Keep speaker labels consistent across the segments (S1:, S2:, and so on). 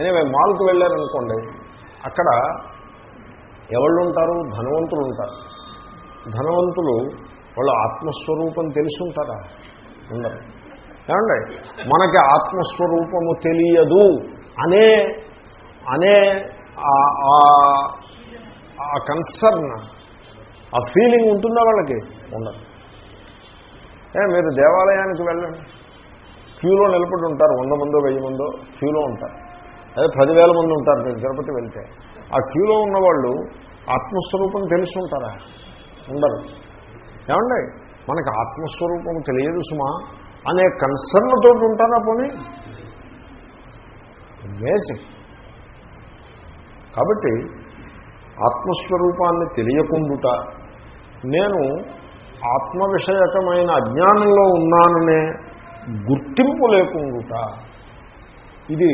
S1: Anyway మాల్కి వెళ్ళారనుకోండి అక్కడ ఎవళ్ళు ఉంటారు ధనవంతులు ఉంటారు ధనవంతులు వాళ్ళు ఆత్మస్వరూపం తెలుసుంటారా? ఉండరు. ఏమండి? మనకి ఆత్మస్వరూపము తెలియదు. అనే అనే ఆ- ఆ- కన్సర్న్ ఆ ఫీలింగ్ ఉంటుందా వాళ్ళకి? ఉండదు. ఏ మీరు దేవాలయానికి వెళ్ళండి. క్యూలో నిలబడి ఉంటారు. వంద మందో వెయ్యి మందో క్యూలో ఉంటారు. అదే పదివేల మంది ఉంటారు. మీరు తిరుపతి వెళ్తే. ఆ క్యూలో ఉన్నవాళ్ళు ఆత్మస్వరూపం తెలిసి ఉంటారా? ఉండరు. ఏమండి? మనకు ఆత్మస్వరూపం తెలియదు సుమా. అనే కన్సర్న్ తోటి ఉంటారా పోనీ? అమేజింగ్ కాబట్టి ఆత్మస్వరూపాన్ని తెలియకుండుట నేను ఆత్మ విషయకమైన అజ్ఞానంలో ఉన్నాననే గుర్తింపు లేకుండుట. ఇది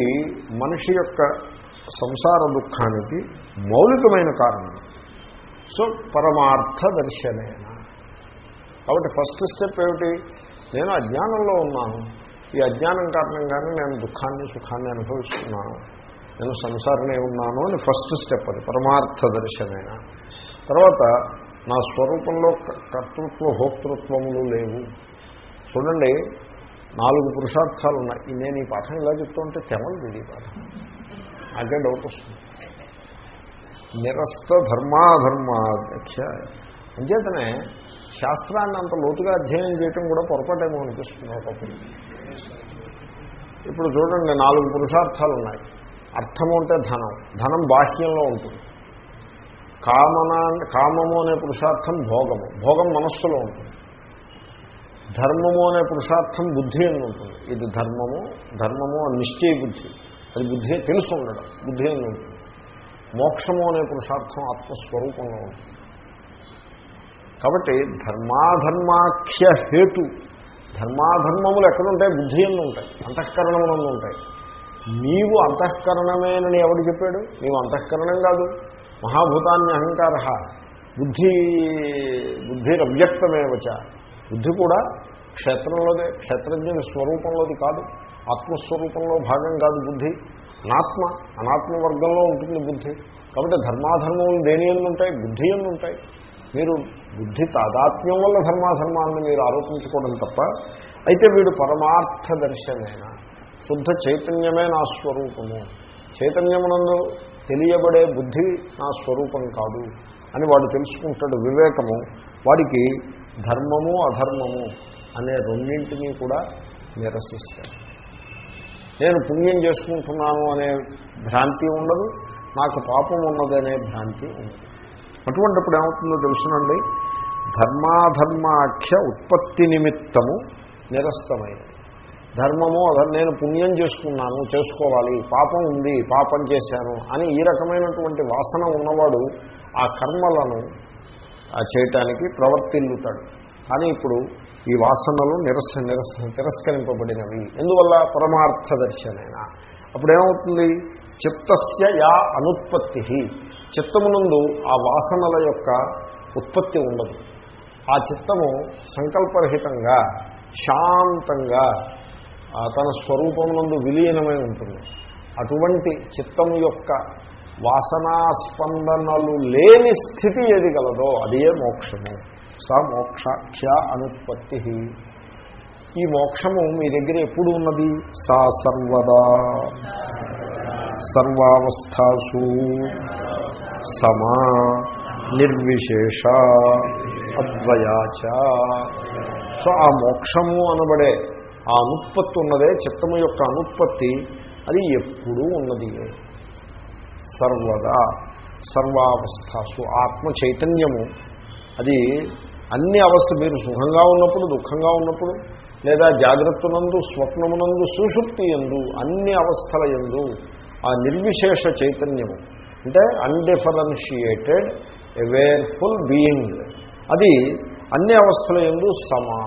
S1: మనిషి యొక్క సంసార దుఃఖానికి మౌలికమైన కారణం. సో పరమార్థ దర్శనేన కాబట్టి ఫస్ట్ స్టెప్ ఏమిటి? నేను అజ్ఞానంలో ఉన్నాను. ఈ అజ్ఞానం కారణంగానే నేను దుఃఖాన్ని సుఖాన్ని అనుభవిస్తున్నాను. నేను సంసారనే ఉన్నాను అని ఫస్ట్ స్టెప్ అది పరమార్థ దర్శనైన తర్వాత నా స్వరూపంలో కర్తృత్వ భోక్తృత్వములు లేవు. చూడండి నాలుగు పురుషార్థాలు ఉన్నాయి ఈ నేను ఈ పాఠం ఇలా చెప్తుంటే తెమలు ఇది ఈ పాఠం. నాకే డౌట్ వస్తుంది? నిరస్త ధర్మాధర్మాధ్యక్ష. అంచేతనే శాస్త్రాన్ని అంత లోతుగా అధ్యయనం చేయటం కూడా పొరపాటేమో అనిపిస్తుంది ఒకప్పుడు. ఇప్పుడు చూడండి నాలుగు పురుషార్థాలు ఉన్నాయి అర్థము అంటే ధనం. ధనం బాహ్యంలో ఉంటుంది. కామన కామము అనే పురుషార్థం భోగము. భోగం మనస్సులో ఉంటుంది. ధర్మము అనే పురుషార్థం బుద్ధి అని ఉంటుంది. ఇది ధర్మము ధర్మము అని నిశ్చయ బుద్ధి. అది బుద్ధి తెలుసు ఉండడం బుద్ధి అని ఉంటుంది. మోక్షము అనే పురుషార్థం ఆత్మస్వరూపంలో ఉంటుంది. కాబట్టి ధర్మాధర్మాఖ్య హేతు ధర్మాధర్మములు ఎక్కడుంటాయి? బుద్ధి ఎందు ఉంటాయి అంతఃకరణములందు ఉంటాయి. నీవు అంతఃకరణమేనని ఎవడు చెప్పాడు? నీవు అంతఃకరణం కాదు. మహాభూతాన్ని అహంకార బుద్ధి బుద్ధిరవ్యక్తమేవచ బుద్ధి కూడా క్షేత్రంలోదే క్షేత్రజ్ఞుని స్వరూపంలోది కాదు. ఆత్మస్వరూపంలో భాగం కాదు బుద్ధి. అనాత్మ అనాత్మ వర్గంలో ఉంటుంది బుద్ధి. కాబట్టి ధర్మాధర్మములు దేని ఉంటాయి బుద్ధి ఎందు ఉంటాయి మీరు బుద్ధి తాదాత్మ్యం వల్ల ధర్మాధర్మాన్ని మీరు ఆరోపించుకోవడం తప్ప అయితే వీడు పరమార్థ దర్శనైన? శుద్ధ చైతన్యమే నా స్వరూపము. చైతన్యమునందు తెలియబడే బుద్ధి నా స్వరూపం కాదు అని వాడు తెలుసుకుంటాడు వివేకము. వాడికి ధర్మము అధర్మము అనే రెండింటినీ కూడా నిరసిస్తాను నేను పుణ్యం చేసుకుంటున్నాను అనే భ్రాంతి ఉండదు నాకు పాపం ఉన్నదనే భ్రాంతి ఉండదు. అటువంటిప్పుడు ఏమవుతుందో తెలుసునండి? ధర్మాధర్మాఖ్య ఉత్పత్తి నిమిత్తము నిరస్తమైనది. ధర్మము అధర్ నేను పుణ్యం చేసుకున్నాను చేసుకోవాలి పాపం ఉంది పాపం చేశాను అని ఈ రకమైనటువంటి వాసన ఉన్నవాడు ఆ కర్మలను చేయటానికి ప్రవర్తిల్లుతాడు. కానీ ఇప్పుడు ఈ వాసనలు నిరస నిరస తిరస్కరింపబడినవి. ఎందువల్ల? పరమార్థ దర్శనైన. అప్పుడేమవుతుంది? చిత్తస్య యా అనుత్పత్తి చిత్తమునందు ఆ వాసనల యొక్క ఉత్పత్తి ఉండదు. ఆ చిత్తము సంకల్పరహితంగా శాంతంగా తన స్వరూపమునందు విలీనమై ఉంటుంది. అటువంటి చిత్తము యొక్క వాసనాస్పందనలు లేని స్థితి ఏది కలదో అదే మోక్షము. స మోక్షాఖ్య అనుత్పత్తి. ఈ మోక్షము మీ దగ్గర ఎప్పుడు ఉన్నది? సా సర్వదా. సర్వావస్థాసు. సమా నిర్విశేష. అద్వయాచ. సో ఆ మోక్షము అనబడే ఆ అనుత్పత్తి ఉన్నదే చిత్తము యొక్క అనుత్పత్తి. అది ఎప్పుడూ ఉన్నది. సర్వదా సర్వావస్థాసు ఆత్మ చైతన్యము అది అన్ని అవస్థ మీరు సుఖంగా ఉన్నప్పుడు దుఃఖంగా ఉన్నప్పుడు లేదా జాగ్రత్తనందు స్వప్నమునందు సుషుప్తి ఎందు అన్ని అవస్థల ఎందు ఆ నిర్విశేష చైతన్యము. అంటే అన్డిఫరెన్షియేటెడ్ అవేర్ఫుల్ బీయింగ్. అది అన్ని అవస్థల ఎందు సమా.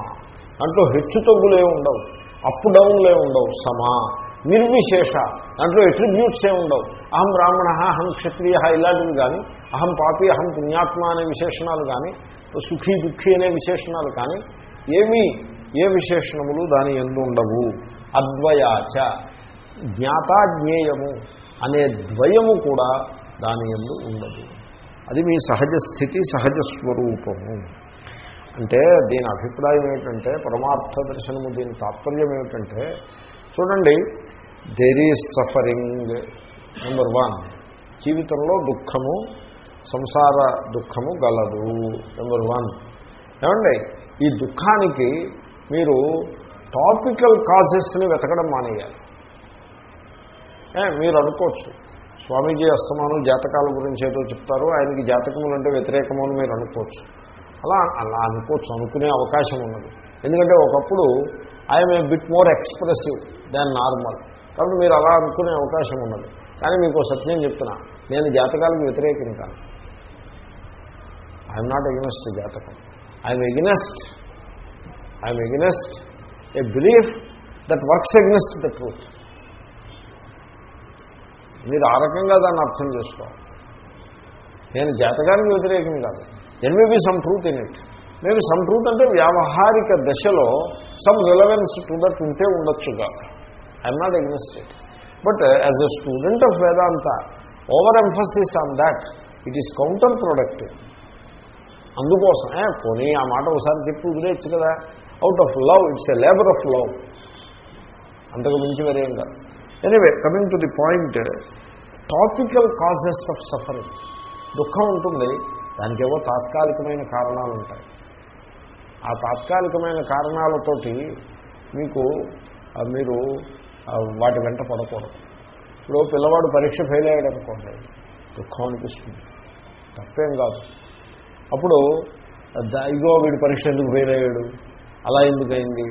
S1: దాంట్లో హెచ్చు తగ్గులే ఉండవు అప్ డౌన్లే ఉండవు సమా. నిర్విశేష. దాంట్లో ఎట్రిబ్యూట్స్ ఏ ఉండవు. అహం బ్రాహ్మణ అహం క్షత్రియ ఇలాంటివి కానీ అహం పాపి అహం పుణ్యాత్మ అనే విశేషణాలు కానీ సుఖీ దుఃఖి అనే విశేషణాలు కానీ ఏమీ ఏ విశేషణములు దాని ఎందు ఉండవు. అద్వయాచ. జ్ఞాతాజ్ఞేయము అనే ద్వయము కూడా దాని ఎందు ఉండదు. అది మీ సహజ స్థితి సహజ స్వరూపము. అంటే దీని అభిప్రాయం ఏమిటంటే పరమార్థ దర్శనము దీని తాత్పర్యం ఏమిటంటే చూడండి there is suffering number one. జీవితంలో దుఃఖము సంసార దుఃఖము గలదు నెంబర్ వన్. ఏమండి? ఈ దుఃఖానికి మీరు టాపికల్ కాజెస్ని వెతకడం మానేయాలి. మీరు అనుకోవచ్చు. స్వామీజీ అస్తమానం జాతకాల గురించి ఏదో చెప్తారు ఆయనకి జాతకములు అంటే వ్యతిరేకము అని మీరు అనుకోవచ్చు. అలా అలా అనుకోవచ్చు అనుకునే అవకాశం ఉన్నది. ఎందుకంటే ఒకప్పుడు I'm a bit more expressive than normal కాబట్టి మీరు అలా అనుకునే అవకాశం ఉన్నది. కానీ మీకు సత్యం చెప్తున్నా. నేను జాతకాలకు వ్యతిరేకం కాను ఐఎమ్ నాట్ ఎగ్నెస్ట్ జాతకం. I'm against I'm against a belief that works against the truth మీరు ఆ రకంగా దాన్ని అర్థం చేసుకోవాలి. నేను జాతకానికి వ్యతిరేకం కాదు. Then may be some truth in it maybe some truth అంటే వ్యావహారిక దశలో సమ్ రిలవెన్స్ టు దట్ ఉంటే ఉండొచ్చు కాదు. I'm not against it but as a student of Vedanta over emphasis on that it is counter productive అందుకోసం ఏ, పోనీ ఆ మాట ఒకసారి చెప్పి వదిలేయచ్చు కదా. Out of love it's a labour of love అంతకు మించి వేరేం కాదు. Anyway coming to the point topical causes of suffering దుఃఖం ఉంటుంది దానికేవో తాత్కాలికమైన కారణాలు ఉంటాయి. ఆ తాత్కాలికమైన కారణాలతోటి మీకు మీరు వాటి వెంట పడకూడదు. ఇప్పుడు పిల్లవాడు పరీక్ష ఫెయిల్ అయ్యాడు అనుకోండి దుఃఖం అనిపిస్తుంది. తప్పేం కాదు. అప్పుడు ఇగో వీడి పరీక్ష ఎందుకు ఫెయిల్ అయ్యాడు? అలా ఎందుకైంది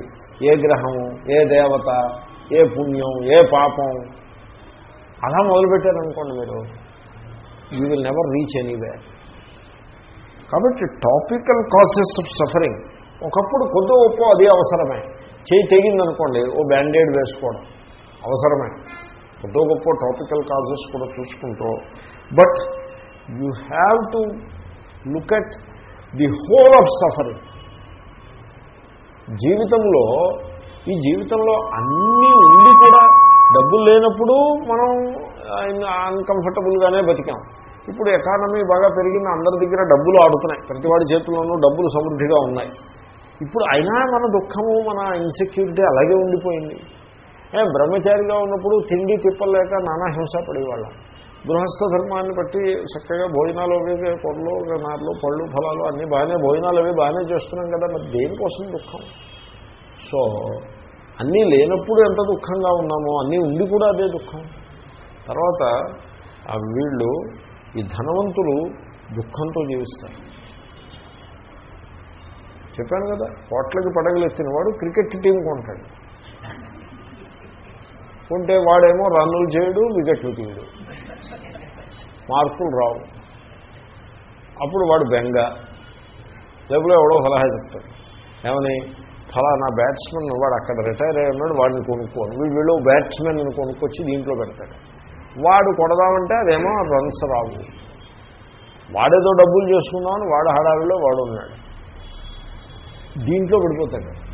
S1: ఏ గ్రహం ఏ దేవత? ఏ పుణ్యం? ఏ పాపం? అలా మొదలుపెట్టారనుకోండి మీరు you will never reach anyway కాబట్టి టాపికల్ కాసెస్ ఆఫ్ సఫరింగ్ ఒకప్పుడు కొద్ది గొప్ప అది అవసరమే. చేయి తెగిందనుకోండి ఓ బ్యాండేడ్ వేసుకోవడం. అవసరమే. కొద్ది గొప్ప టాపికల్ కాజెస్ కూడా చూసుకుంటూ. But you have to look at the whole of suffering జీవితంలో ఈ జీవితంలో అన్నీ ఉండి కూడా డబ్బులు లేనప్పుడు మనం అన్కంఫర్టబుల్గానే బతికాం. ఇప్పుడు ఎకానమీ బాగా పెరిగిన అందరి దగ్గర డబ్బులు ఆడుతున్నాయి. ప్రతివాడి చేతుల్లోనూ డబ్బులు సమృద్ధిగా ఉన్నాయి. ఇప్పుడు అయినా మన దుఃఖము మన ఇన్సెక్యూరిటీ అలాగే ఉండిపోయింది. బ్రహ్మచారిగా ఉన్నప్పుడు తిండి తిప్పలేక నానా హింస పడేవాళ్ళం. గృహస్థ ధర్మాన్ని బట్టి చక్కగా భోజనాలు అవి పొడలు నార్లు పళ్ళు ఫలాలు అన్నీ బాగానే భోజనాలు అవి బాగానే చేస్తున్నాం కదా మరి దేనికోసం దుఃఖం? సో అన్నీ లేనప్పుడు ఎంత దుఃఖంగా ఉన్నామో అన్నీ ఉండి కూడా అదే దుఃఖం. తర్వాత ఆ వీళ్ళు ఈ ధనవంతులు దుఃఖంతో జీవిస్తారు. చెప్పాను కదా కోట్లకి పడగలెత్తిన వాడు క్రికెట్ టీం కొంటాడు. ఉంటే వాడేమో రన్నులు చేయడు వికెట్లు తీయడు. మార్కులు రావు. అప్పుడు వాడు బెంగ. లేకపోతే ఎవడో సలహా చెప్తాడు. ఏమని? ఫలానా బ్యాట్స్మెన్ వాడు అక్కడ రిటైర్ అయ్యి ఉన్నాడు వాడిని కొనుక్కోను. వీళ్ళు బ్యాట్స్మెన్ కొనుక్కొచ్చి దీంట్లో పెడతాడు. వాడు కొడదామంటే అదేమో రన్స్ రావు. వాడేదో డబ్బులు చేసుకుందామని వాడు హడావిలో వాడు ఉన్నాడు. దీంట్లో పడిపోతాడు.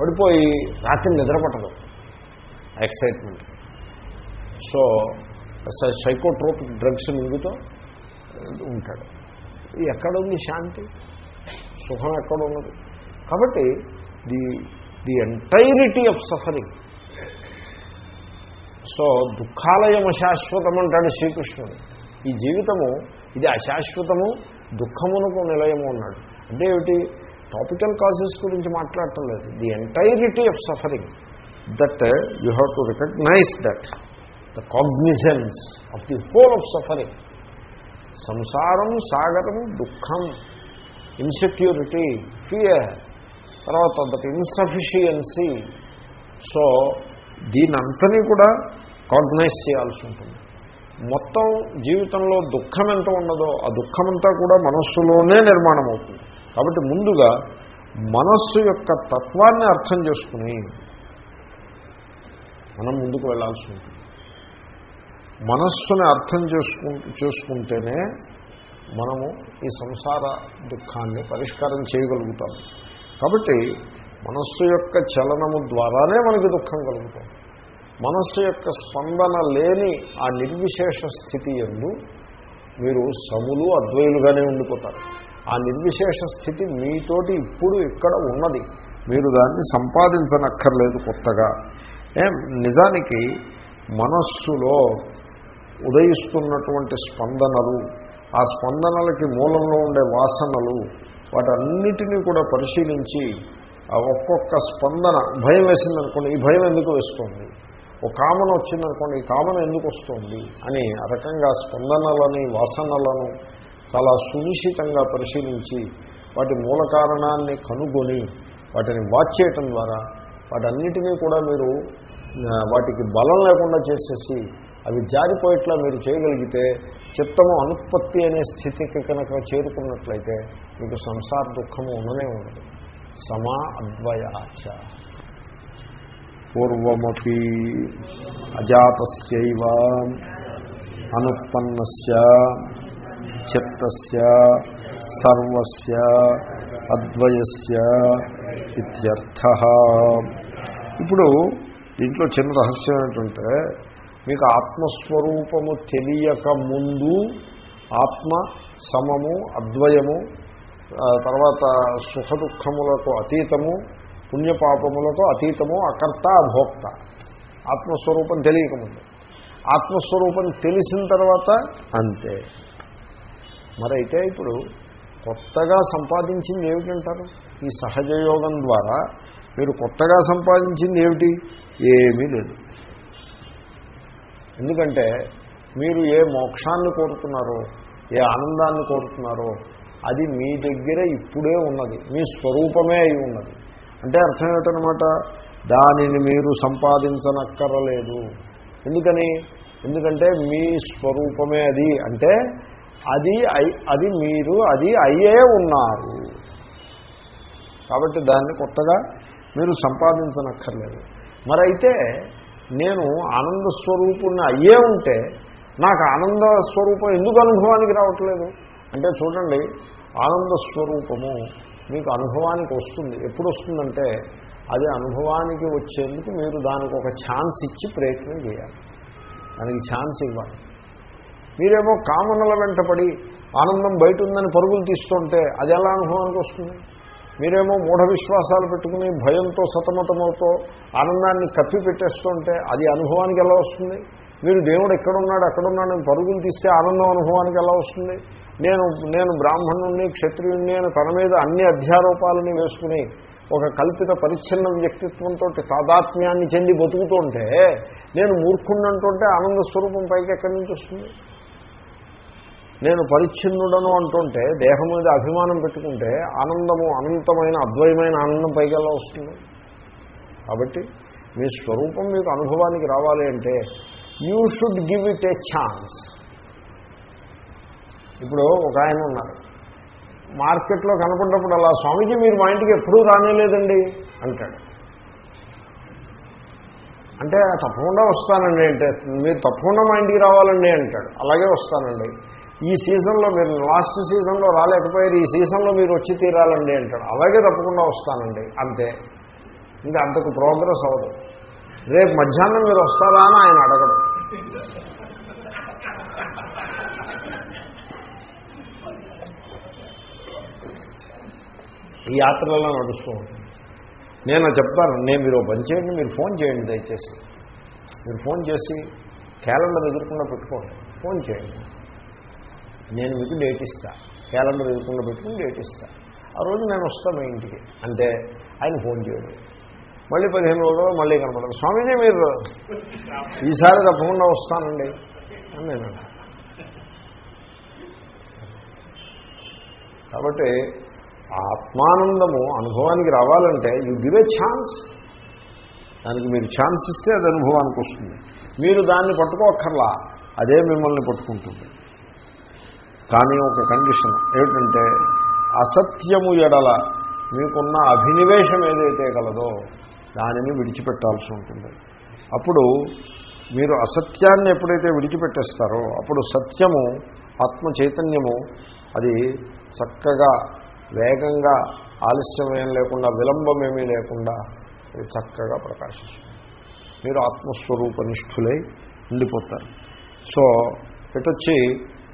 S1: పడిపోయి రాత్రి నిద్రపట్టదు. ఎక్సైట్మెంట్ సో సైకోట్రోపిక్ డ్రగ్స్ మింగుతో ఉంటాడు. ఎక్కడ ఉంది శాంతి? సుఖం ఎక్కడ ఉన్నది కాబట్టి the the entirety of suffering so దుఃఖాలయం అశాశ్వతం అంటాడు శ్రీకృష్ణుడు. ఈ జీవితము ఇది అశాశ్వతము దుఃఖమునకు నిలయము అన్నాడు. అంటే ఏమిటి? టాపికల్ కాజెస్ గురించి మాట్లాడటం లేదు. The entirety of suffering that you have to recognize that the cognizance of the whole of suffering సంసారం సాగరం దుఃఖం ఇన్సెక్యూరిటీ ఫియర్ తర్వాత దట్ ఇన్సఫిషియన్సీ సో దీనంతని కూడా కాగ్నైజ్ చేయాల్సి ఉంటుంది. మొత్తం జీవితంలో దుఃఖం ఎంత ఉన్నదో ఆ దుఃఖమంతా కూడా మనస్సులోనే నిర్మాణం అవుతుంది కాబట్టి ముందుగా మనస్సు యొక్క తత్వాన్ని అర్థం చేసుకుని మనం ముందుకు వెళ్ళాల్సి ఉంటుంది. మనస్సుని అర్థం చేసుకు చేసుకుంటేనే మనము ఈ సంసార దుఃఖాన్ని పరిష్కారం చేయగలుగుతాం. కాబట్టి మనస్సు యొక్క చలనము ద్వారానే మనకి దుఃఖం కలుగుతాం. మనస్సు యొక్క స్పందన లేని ఆ నిర్విశేష స్థితి ఎందు మీరు సములు అద్వైలుగానే ఉండిపోతారు. ఆ నిర్విశేష స్థితి మీతోటి ఇప్పుడు ఇక్కడ ఉన్నది. మీరు దాన్ని సంపాదించనక్కర్లేదు కొత్తగా. నిజానికి మనస్సులో ఉదయిస్తున్నటువంటి స్పందనలు ఆ స్పందనలకి మూలంలో ఉండే వాసనలు వాటన్నిటినీ కూడా పరిశీలించి ఒక్కొక్క స్పందన భయం వేసిందనుకోండి ఈ భయం ఎందుకు వేస్తుంది? ఒక కామన వచ్చిందనుకోండి ఈ కామన ఎందుకు వస్తుంది? అని ఆ రకంగా స్పందనలని వాసనలను చాలా సునిశ్చితంగా పరిశీలించి వాటి మూల కారణాన్ని కనుగొని వాటిని వాచ్ చేయటం ద్వారా వాటన్నిటినీ కూడా మీరు వాటికి బలం లేకుండా చేసేసి అవి జారిపోయేట్లా మీరు చేయగలిగితే చిత్తము అనుత్పత్తి అనే స్థితికి కనుక చేరుకున్నట్లయితే మీకు సంసార దుఃఖము ఉండనే ఉండదు. సమా అద్వయాచ. పూర్వమపి అజాతస్యైవ అనుత్పన్నస్య చిత్తస్య సర్వస్య అద్వయస్య ఇత్యర్థ. ఇప్పుడు దీంట్లో చిన్న రహస్యం ఏంటంటే మీకు ఆత్మస్వరూపము తెలియక ముందు ఆత్మ సమము అద్వయము తర్వాత సుఖ దుఃఖములకు అతీతము పుణ్యపాపములకు అతీతము అకర్త అభోక్త. ఆత్మస్వరూపం తెలియకముందు ఆత్మస్వరూపం తెలిసిన తర్వాత అంతే. మరైతే ఇప్పుడు కొత్తగా సంపాదించింది ఏమిటంటారు? ఈ సహజయోగం ద్వారా మీరు కొత్తగా సంపాదించింది ఏమిటి? ఏమీ లేదు. ఎందుకంటే మీరు ఏ మోక్షాన్ని కోరుతున్నారో ఏ ఆనందాన్ని కోరుతున్నారో అది మీ దగ్గర ఇప్పుడే ఉన్నది మీ స్వరూపమే అయి ఉన్నది. అంటే అర్థం ఏమిటనమాట దానిని మీరు సంపాదించనక్కరలేదు. ఎందుకని? ఎందుకంటే మీ స్వరూపమే అది. అంటే అది అది మీరు అది అయ్యే ఉన్నారు. కాబట్టి దాన్ని కొత్తగా మీరు సంపాదించనక్కర్లేదు. మరైతే నేను ఆనంద స్వరూపుణ్ణి అయ్యే ఉంటే నాకు ఆనంద స్వరూపం ఎందుకు అనుభవానికి రావట్లేదు? అంటే చూడండి ఆనంద స్వరూపము మీకు అనుభవానికి వస్తుంది. ఎప్పుడు వస్తుందంటే అది అనుభవానికి వచ్చేందుకు మీరు దానికి ఒక ఛాన్స్ ఇచ్చి ప్రయత్నం చేయాలి. దానికి ఛాన్స్ ఇవ్వాలి. మీరేమో కామనల వెంటపడి ఆనందం బయట ఉందని పరుగులు తీస్తుంటే అది ఎలా అనుభవానికి వస్తుంది? మీరేమో మూఢ విశ్వాసాలు పెట్టుకుని భయంతో సతమతమవుతో ఆనందాన్ని కప్పి పెట్టేస్తుంటే అది అనుభవానికి ఎలా వస్తుంది? మీరు దేవుడు ఎక్కడున్నాడు అక్కడున్నాడు పరుగులు తీస్తే ఆనందం అనుభవానికి ఎలా వస్తుంది? నేను నేను బ్రాహ్మణుణ్ణి క్షత్రియుణ్ణి అని తన మీద అన్ని అధ్యారోపాలని వేసుకుని ఒక కల్పిత పరిచ్ఛిన్న వ్యక్తిత్వంతో తాదాత్మ్యాన్ని చెంది బతుకుతుంటే నేను మూర్ఖుణ్ణంటుంటే ఆనంద స్వరూపం పైకి ఎక్కడి నుంచి వస్తుంది? నేను పరిచ్ఛిన్నుడను అంటుంటే దేహం మీద అభిమానం పెట్టుకుంటే ఆనందము అనంతమైన అద్వయమైన ఆనందం పైకెలా వస్తుంది? కాబట్టి మీ స్వరూపం మీకు అనుభవానికి రావాలి అంటే you should give it a chance ఇప్పుడు ఒక ఆయన ఉన్నారు. మార్కెట్లో కనపడినప్పుడు అలా స్వామీజీ మీరు మా ఇంటికి ఎప్పుడూ రానేలేదండి అంటాడు. అంటే తప్పకుండా వస్తానండి అంటే మీరు తప్పకుండా మా ఇంటికి రావాలండి అంటాడు. అలాగే వస్తానండి. ఈ సీజన్లో మీరు లాస్ట్ సీజన్లో రాలేకపోయారు ఈ సీజన్లో మీరు వచ్చి తీరాలండి అంటాడు. అలాగే తప్పకుండా వస్తానండి అంతే. ఇంకా అంతకు ప్రోగ్రెస్ అవ్వదు. రేపు మధ్యాహ్నం మీరు వస్తారా అని ఆయన అడగడు. ఈ యాత్రలో నడుస్తూ ఉంటుంది నేను చెప్తాను నేను మీరు పని చేయండి మీరు ఫోన్ చేయండి దయచేసి. మీరు ఫోన్ చేసి క్యాలెండర్ ఎదుర్కొండా పెట్టుకోండి ఫోన్ చేయండి. నేను మీకు డేట్ ఇస్తా. క్యాలెండర్ ఎదుర్కొండా పెట్టుకుని డేట్ ఇస్తా. ఆ రోజు నేను వస్తాను మీ ఇంటికి. అంటే ఆయన ఫోన్ చేయండి. మళ్ళీ పదిహేను రోజులు మళ్ళీ కనపడదు. స్వామీజీ మీరు ఈసారి తప్పకుండా వస్తానండి. అని నేను కాబట్టి ఆత్మానందము అనుభవానికి రావాలంటే యూ గివ్ ఏ ఛాన్స్ దానికి మీరు ఛాన్స్ ఇస్తే అది అనుభవానికి వస్తుంది. మీరు దాన్ని పట్టుకోక్కర్లా. అదే మిమ్మల్ని పట్టుకుంటుంది. కానీ ఒక కండిషన్ ఏమిటంటే అసత్యము ఎడల మీకున్న అభినివేశం ఏదైతే కలదో దానిని విడిచిపెట్టాల్సి ఉంటుంది. అప్పుడు మీరు అసత్యాన్ని ఎప్పుడైతే విడిచిపెట్టేస్తారో అప్పుడు సత్యము ఆత్మ చైతన్యము అది చక్కగా వేగంగా ఆలస్యమేం లేకుండా విలంబమేమీ లేకుండా అది చక్కగా ప్రకాశిస్తుంది. మీరు ఆత్మస్వరూప నిష్ఠులై ఉండిపోతారు. సో ఇటొచ్చి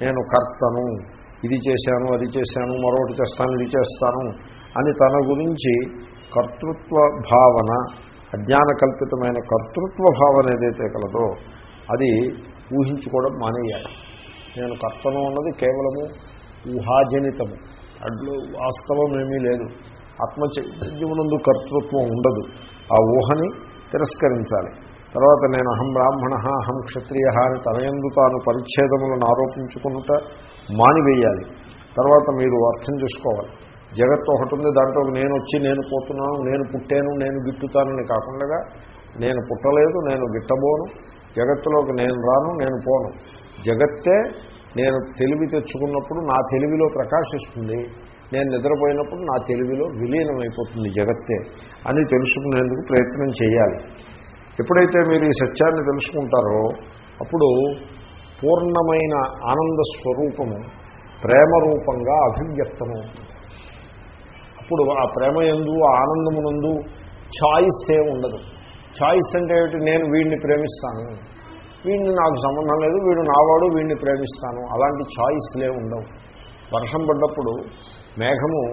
S1: నేను కర్తను ఇది చేశాను అది చేశాను మరొకటి చేస్తాను ఇది చేస్తాను అని తన గురించి కర్తృత్వ భావన అజ్ఞాన కల్పితమైన కర్తృత్వ భావన ఏదైతే కలదో అది ఊహించుకోవడం మానేయాలి. నేను కర్తను ఉన్నది కేవలము ఊహాజనితము. అడ్లు వాస్తవం ఏమీ లేదు. ఆత్మచైతన్యమునందు కర్తృత్వం ఉండదు. ఆ ఊహని తిరస్కరించాలి. తర్వాత నేను అహం బ్రాహ్మణ అహం క్షత్రియ అని తనయందు తాను పరిచ్ఛేదములను ఆరోపించుకున్నట మానివేయాలి. తర్వాత మీరు అర్థం చేసుకోవాలి. జగత్తు ఒకటి ఉంది దాంట్లో నేను వచ్చి నేను పోతున్నాను నేను పుట్టాను నేను గిట్టుతానని కాకుండా నేను పుట్టలేదు నేను గిట్టబోను జగత్తులోకి నేను రాను నేను పోను. జగత్తే నేను తెలివి తెచ్చుకున్నప్పుడు నా తెలివిలో ప్రకాశిస్తుంది. నేను నిద్రపోయినప్పుడు నా తెలివిలో విలీనమైపోతుంది జగత్తే అని తెలుసుకునేందుకు ప్రయత్నం చేయాలి. ఎప్పుడైతే మీరు ఈ సత్యాన్ని తెలుసుకుంటారో అప్పుడు పూర్ణమైన ఆనంద స్వరూపము ప్రేమ రూపంగా అభివ్యక్తమవుతుంది అప్పుడు ఆ ప్రేమ ఎందు ఆనందమునందు చాయిస్ ఏ ఉండదు. చాయిస్ అంటే ఏమిటి? నేను వీడిని ప్రేమిస్తాను. వీడిని నాకు సంబంధం లేదు వీడు నావాడు వీడిని ప్రేమిస్తాను. అలాంటి చాయిస్లే ఉండవు. వర్షం పడ్డప్పుడు మేఘము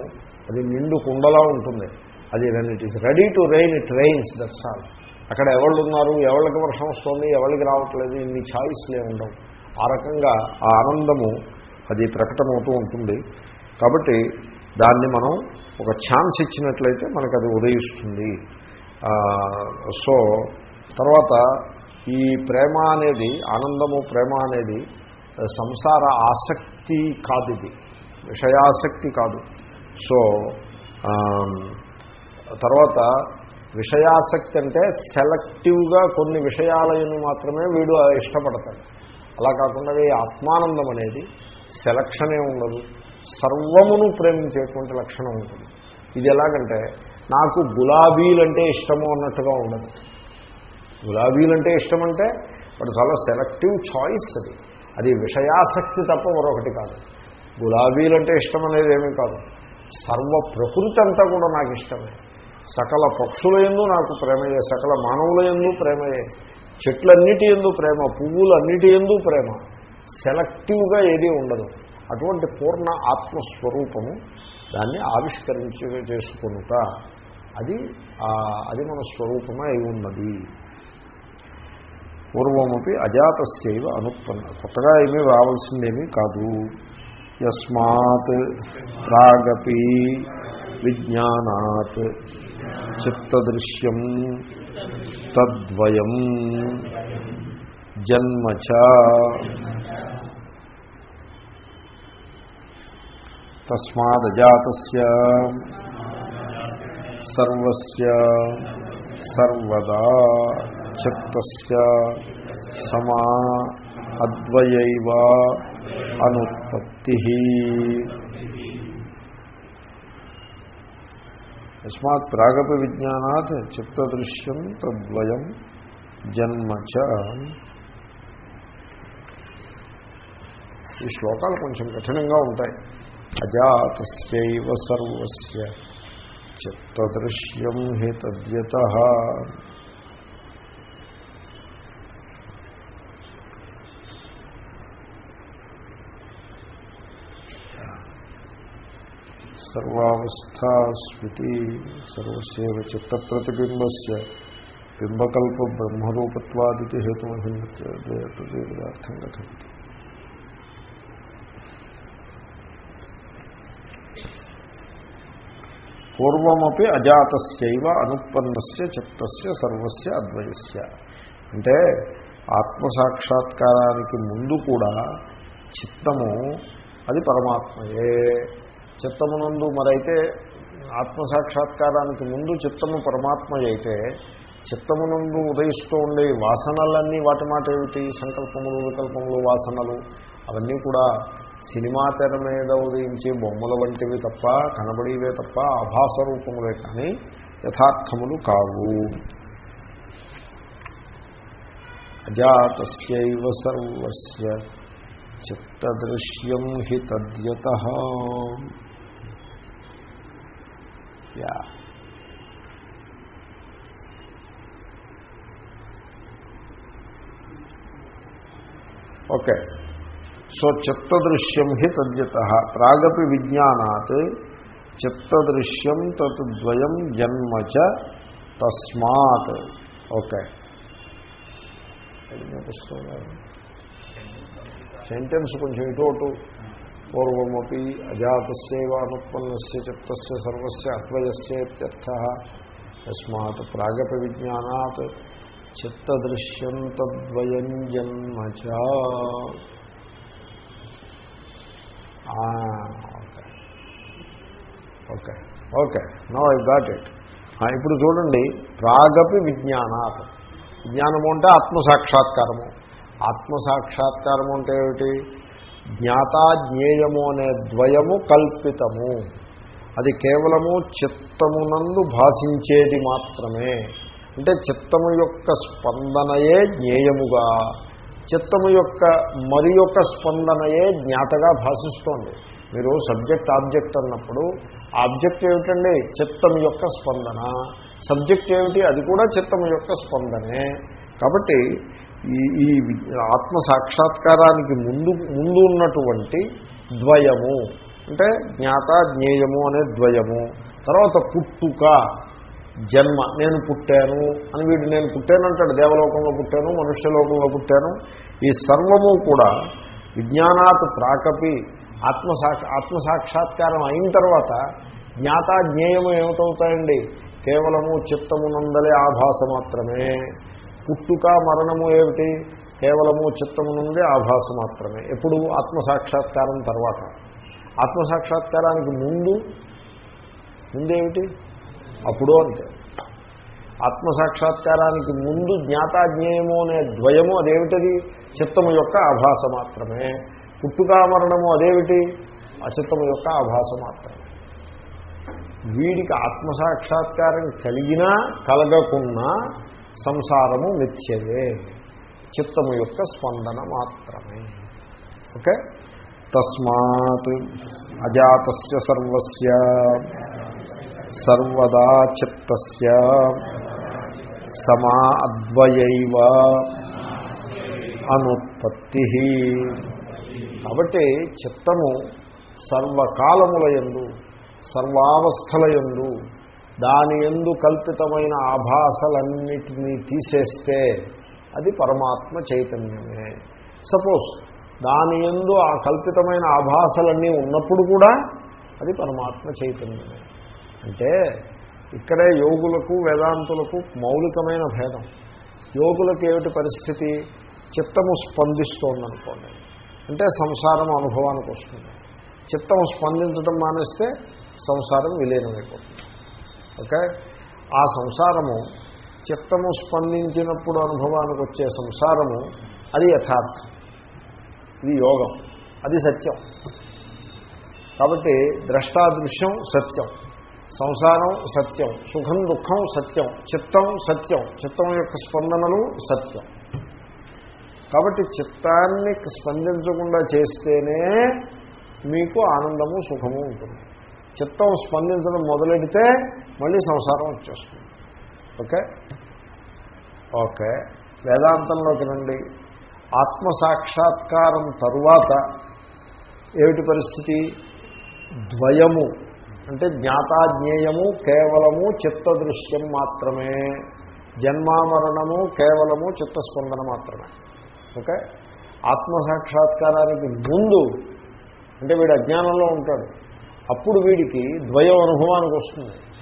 S1: అది నిండు కుండలా ఉంటుంది. అది when it is ready to rain it rains that's all అక్కడ ఎవళ్ళు ఉన్నారు ఎవరికి వర్షం వస్తుంది ఎవరికి రావట్లేదు ఇన్ని ఛాయిస్లే ఉండవు. ఆ రకంగా ఆ ఆనందము అది ప్రకటమవుతూ ఉంటుంది. కాబట్టి దాన్ని మనం ఒక ఛాన్స్ ఇచ్చినట్లయితే మనకు అది ఉదయిస్తుంది సో తర్వాత ఈ ప్రేమ అనేది ఆనందము ప్రేమ అనేది సంసార ఆసక్తి కాదు ఇది విషయాసక్తి కాదు. సో తర్వాత విషయాసక్తి అంటే సెలెక్టివ్గా కొన్ని విషయాలను మాత్రమే వీడు ఇష్టపడతాడు. అలా కాకుండా ఈ ఆత్మానందం అనేది సెలక్షనే ఉండదు. సర్వమును ప్రేమించేటువంటి లక్షణం ఉంటుంది. ఇది ఎలాగంటే నాకు గులాబీలంటే ఇష్టము అన్నట్టుగా ఉండదు. గులాబీలంటే ఇష్టం అంటే వాడు చాలా సెలెక్టివ్ చాయిస్ అది. అది విషయాసక్తి తప్ప మరొకటి కాదు. గులాబీలంటే ఇష్టం అనేది ఏమీ కాదు. సర్వ ప్రకృతి అంతా కూడా నాకు ఇష్టమే. సకల పక్షుల ఎందు నాకు ప్రేమయే సకల మానవుల ఎందు ప్రేమయే చెట్లన్నిటి ఎందు ప్రేమ పువ్వులన్నిటి ఎందు ప్రేమ సెలెక్టివ్గా ఏదీ ఉండదు. అటువంటి పూర్ణ ఆత్మస్వరూపము దాన్ని ఆవిష్కరించి చేసుకునుట అది అది మన స్వరూపమే అయి ఉన్నది. పూర్వమపి అజాతస్యవ అనుత్పన్న కొత్తగా ఏమీ రావాల్సిందేమీ కాదు. యస్మాత్ ప్రాగపి విజ్ఞానాత్ చిత్తదృశ్యం తద్వయం జన్మచ తస్మాదజాత సర్వదా చిత్త సమా అద్వయైవ అనుత్పత్తి యస్మాత్ ప్రాగప విజ్ఞానాత్ చిత్తదృశ్యం తద్వయం జన్మచ ఈ శ్లోకాలు కొంచెం కఠినంగా ఉంటాయి. అజాతస్యైవ సర్వస్య చిత్తదృశ్యం హి తద్యత. సర్వావస్థాస్మృతి సర్వస్వ చిత్త ప్రతిబింబస్ బింబకల్ప బ్రహ్మరూపత్వాది హేతుమహిమత్యర్థం కథం పూర్వమపి అజాతస్యవ అనుపన్నస్య చిత్తస్య సర్వస్య అద్వయస్య. అంటే ఆత్మసాక్షాత్కారానికి ముందు కూడా చిత్తము అది పరమాత్మయే. చిత్తమునందు మరైతే ఆత్మసాక్షాత్కారానికి ముందు చిత్తము పరమాత్మ అయితే చిత్తమునందు ఉదయిస్తూ ఉండే వాసనలన్నీ వాటి మాట ఏమిటి? సంకల్పములు వికల్పములు వాసనలు అవన్నీ కూడా సినిమా తెర మీద ఉదయించే బొమ్మల వంటివి తప్ప కనబడివే తప్ప ఆభాస రూపములే కానీ యథార్థములు కావు. అజాతస్యవ సర్వస్య చిత్తదృశ్యం హి తద్యత. యా ఓకే సో చిత్తదృశ్యం హి తద్యత ప్రాగపి విజ్ఞానాత్ చిత్తదృశ్యం తద్వయం జన్మ చ తస్మాత్ ఓకే సెంటెన్స్ కొంచెం ఇటు అటు పూర్వమీ అజాతస్యవానుత్పన్నస్య చిత్తస్య సర్వస్య అద్వయస్యేత్యర్థ తస్మాత్ ప్రాగపి విజ్ఞానాత్ చిత్తదృశ్యం తద్వయం జన్మ okay okay no I got it ఇప్పుడు చూడండి. ప్రాగపి విజ్ఞానాత్ విజ్ఞానము అంటే ఆత్మసాక్షాత్కారము. ఆత్మసాక్షాత్కారము అంటే ఏమిటి? జ్ఞాత జ్ఞేయము అనే ద్వయము కల్పితము. అది కేవలము చిత్తమునందు భాషించేది మాత్రమే. అంటే చిత్తము యొక్క స్పందనయే జ్ఞేయముగా చిత్తము యొక్క మరి యొక్క స్పందనయే జ్ఞాతగా భాషిస్తోంది. మీరు సబ్జెక్ట్ ఆబ్జెక్ట్ అన్నప్పుడు ఆబ్జెక్ట్ ఏమిటండి? చిత్తం యొక్క స్పందన. సబ్జెక్ట్ ఏమిటి? అది కూడా చిత్తం యొక్క స్పందనే. కాబట్టి ఈ ఈ ఆత్మ సాక్షాత్కారానికి ముందు ముందు ఉన్నటువంటి ద్వయము. అంటే జ్ఞాత జ్ఞేయము అనే ద్వయము. తర్వాత పుట్టుక జన్మ. నేను పుట్టాను అని వీడు నేను పుట్టానంటాడు దేవలోకంలో పుట్టాను మనుష్యలోకంలో పుట్టాను. ఈ సర్వము కూడా విజ్ఞానాత్ ప్రాకపి ఆత్మసాక్ష ఆత్మసాక్షాత్కారం అయిన తర్వాత జ్ఞాత జ్ఞేయము ఏమిటవుతాయండి? కేవలము చిత్తమునందలే ఆభాస మాత్రమే. పుట్టుక మరణము ఏమిటి? కేవలము చిత్తము నుండి ఆభాస మాత్రమే. ఎప్పుడు? ఆత్మసాక్షాత్కారం తర్వాత. ఆత్మసాక్షాత్కారానికి ముందు ముందేమిటి? అప్పుడు అంతే. ఆత్మసాక్షాత్కారానికి ముందు జ్ఞాతాజ్ఞేయము అనే ద్వయము అదేమిటది? చిత్తము యొక్క ఆభాస మాత్రమే. పుట్టుకామరణము అదేమిటి? అచిత్తము యొక్క ఆభాస మాత్రమే. వీడికి ఆత్మసాక్షాత్కారం కలిగినా కలగకున్నా సంసారము మిథ్యయే. చిత్తము యొక్క స్పందన మాత్రమే. ఓకే? తస్మాత్ అజాతస్య సర్వస్య. సర్వదా చిత్తస్య. సమా అద్వయైవ అనుత్పత్తి. కాబట్టి చిత్తము సర్వకాలముల ఎందు సర్వావస్థల ఎందు దాని ఎందు కల్పితమైన ఆభాసలన్నిటినీ తీసేస్తే అది పరమాత్మ చైతన్యమే. సపోజ్ దాని ఎందు ఆ కల్పితమైన ఆభాసలన్నీ ఉన్నప్పుడు కూడా అది పరమాత్మ చైతన్యమే. అంటే ఇక్కడే యోగులకు వేదాంతులకు మౌలికమైన భేదం. యోగులకు ఏమిటి పరిస్థితి? చిత్తము స్పందిస్తోందనుకోండి. అంటే సంసారం అనుభవానికి వస్తుంది చిత్తం స్పందించడం మానేస్తే సంసారం విలీనమైపోతుంది. ఓకే? ఆ సంసారము చిత్తము స్పందించినప్పుడు అనుభవానికి వచ్చే సంసారము అది యథార్థం. ఇది యోగం. అది సత్యం. కాబట్టి ద్రష్టాదృశ్యం సత్యం. సంసారం సత్యం. సుఖం దుఃఖం సత్యం. చిత్తం సత్యం. చిత్తం యొక్క స్పందనలు సత్యం. కాబట్టి చిత్తాన్ని స్పందించకుండా చేస్తేనే మీకు ఆనందము సుఖము ఉంటుంది. చిత్తం స్పందించడం మొదలెడితే మళ్ళీ సంసారం వచ్చేస్తుంది. ఓకే? ఓకే. వేదాంతంలోకి రండి. ఆత్మసాక్షాత్కారం తరువాత ఏమిటి పరిస్థితి? ద్వయము అంటే జ్ఞాతాజ్ఞేయము కేవలము చిత్తదృశ్యం మాత్రమే. జన్మామరణము కేవలము చిత్తస్పందన మాత్రమే. ఓకే? ఆత్మసాక్షాత్కారానికి ముందు అంటే వీడు అజ్ఞానంలో ఉంటాడు. అప్పుడు వీడికి ద్వయం అనుభవానికి వస్తుంది.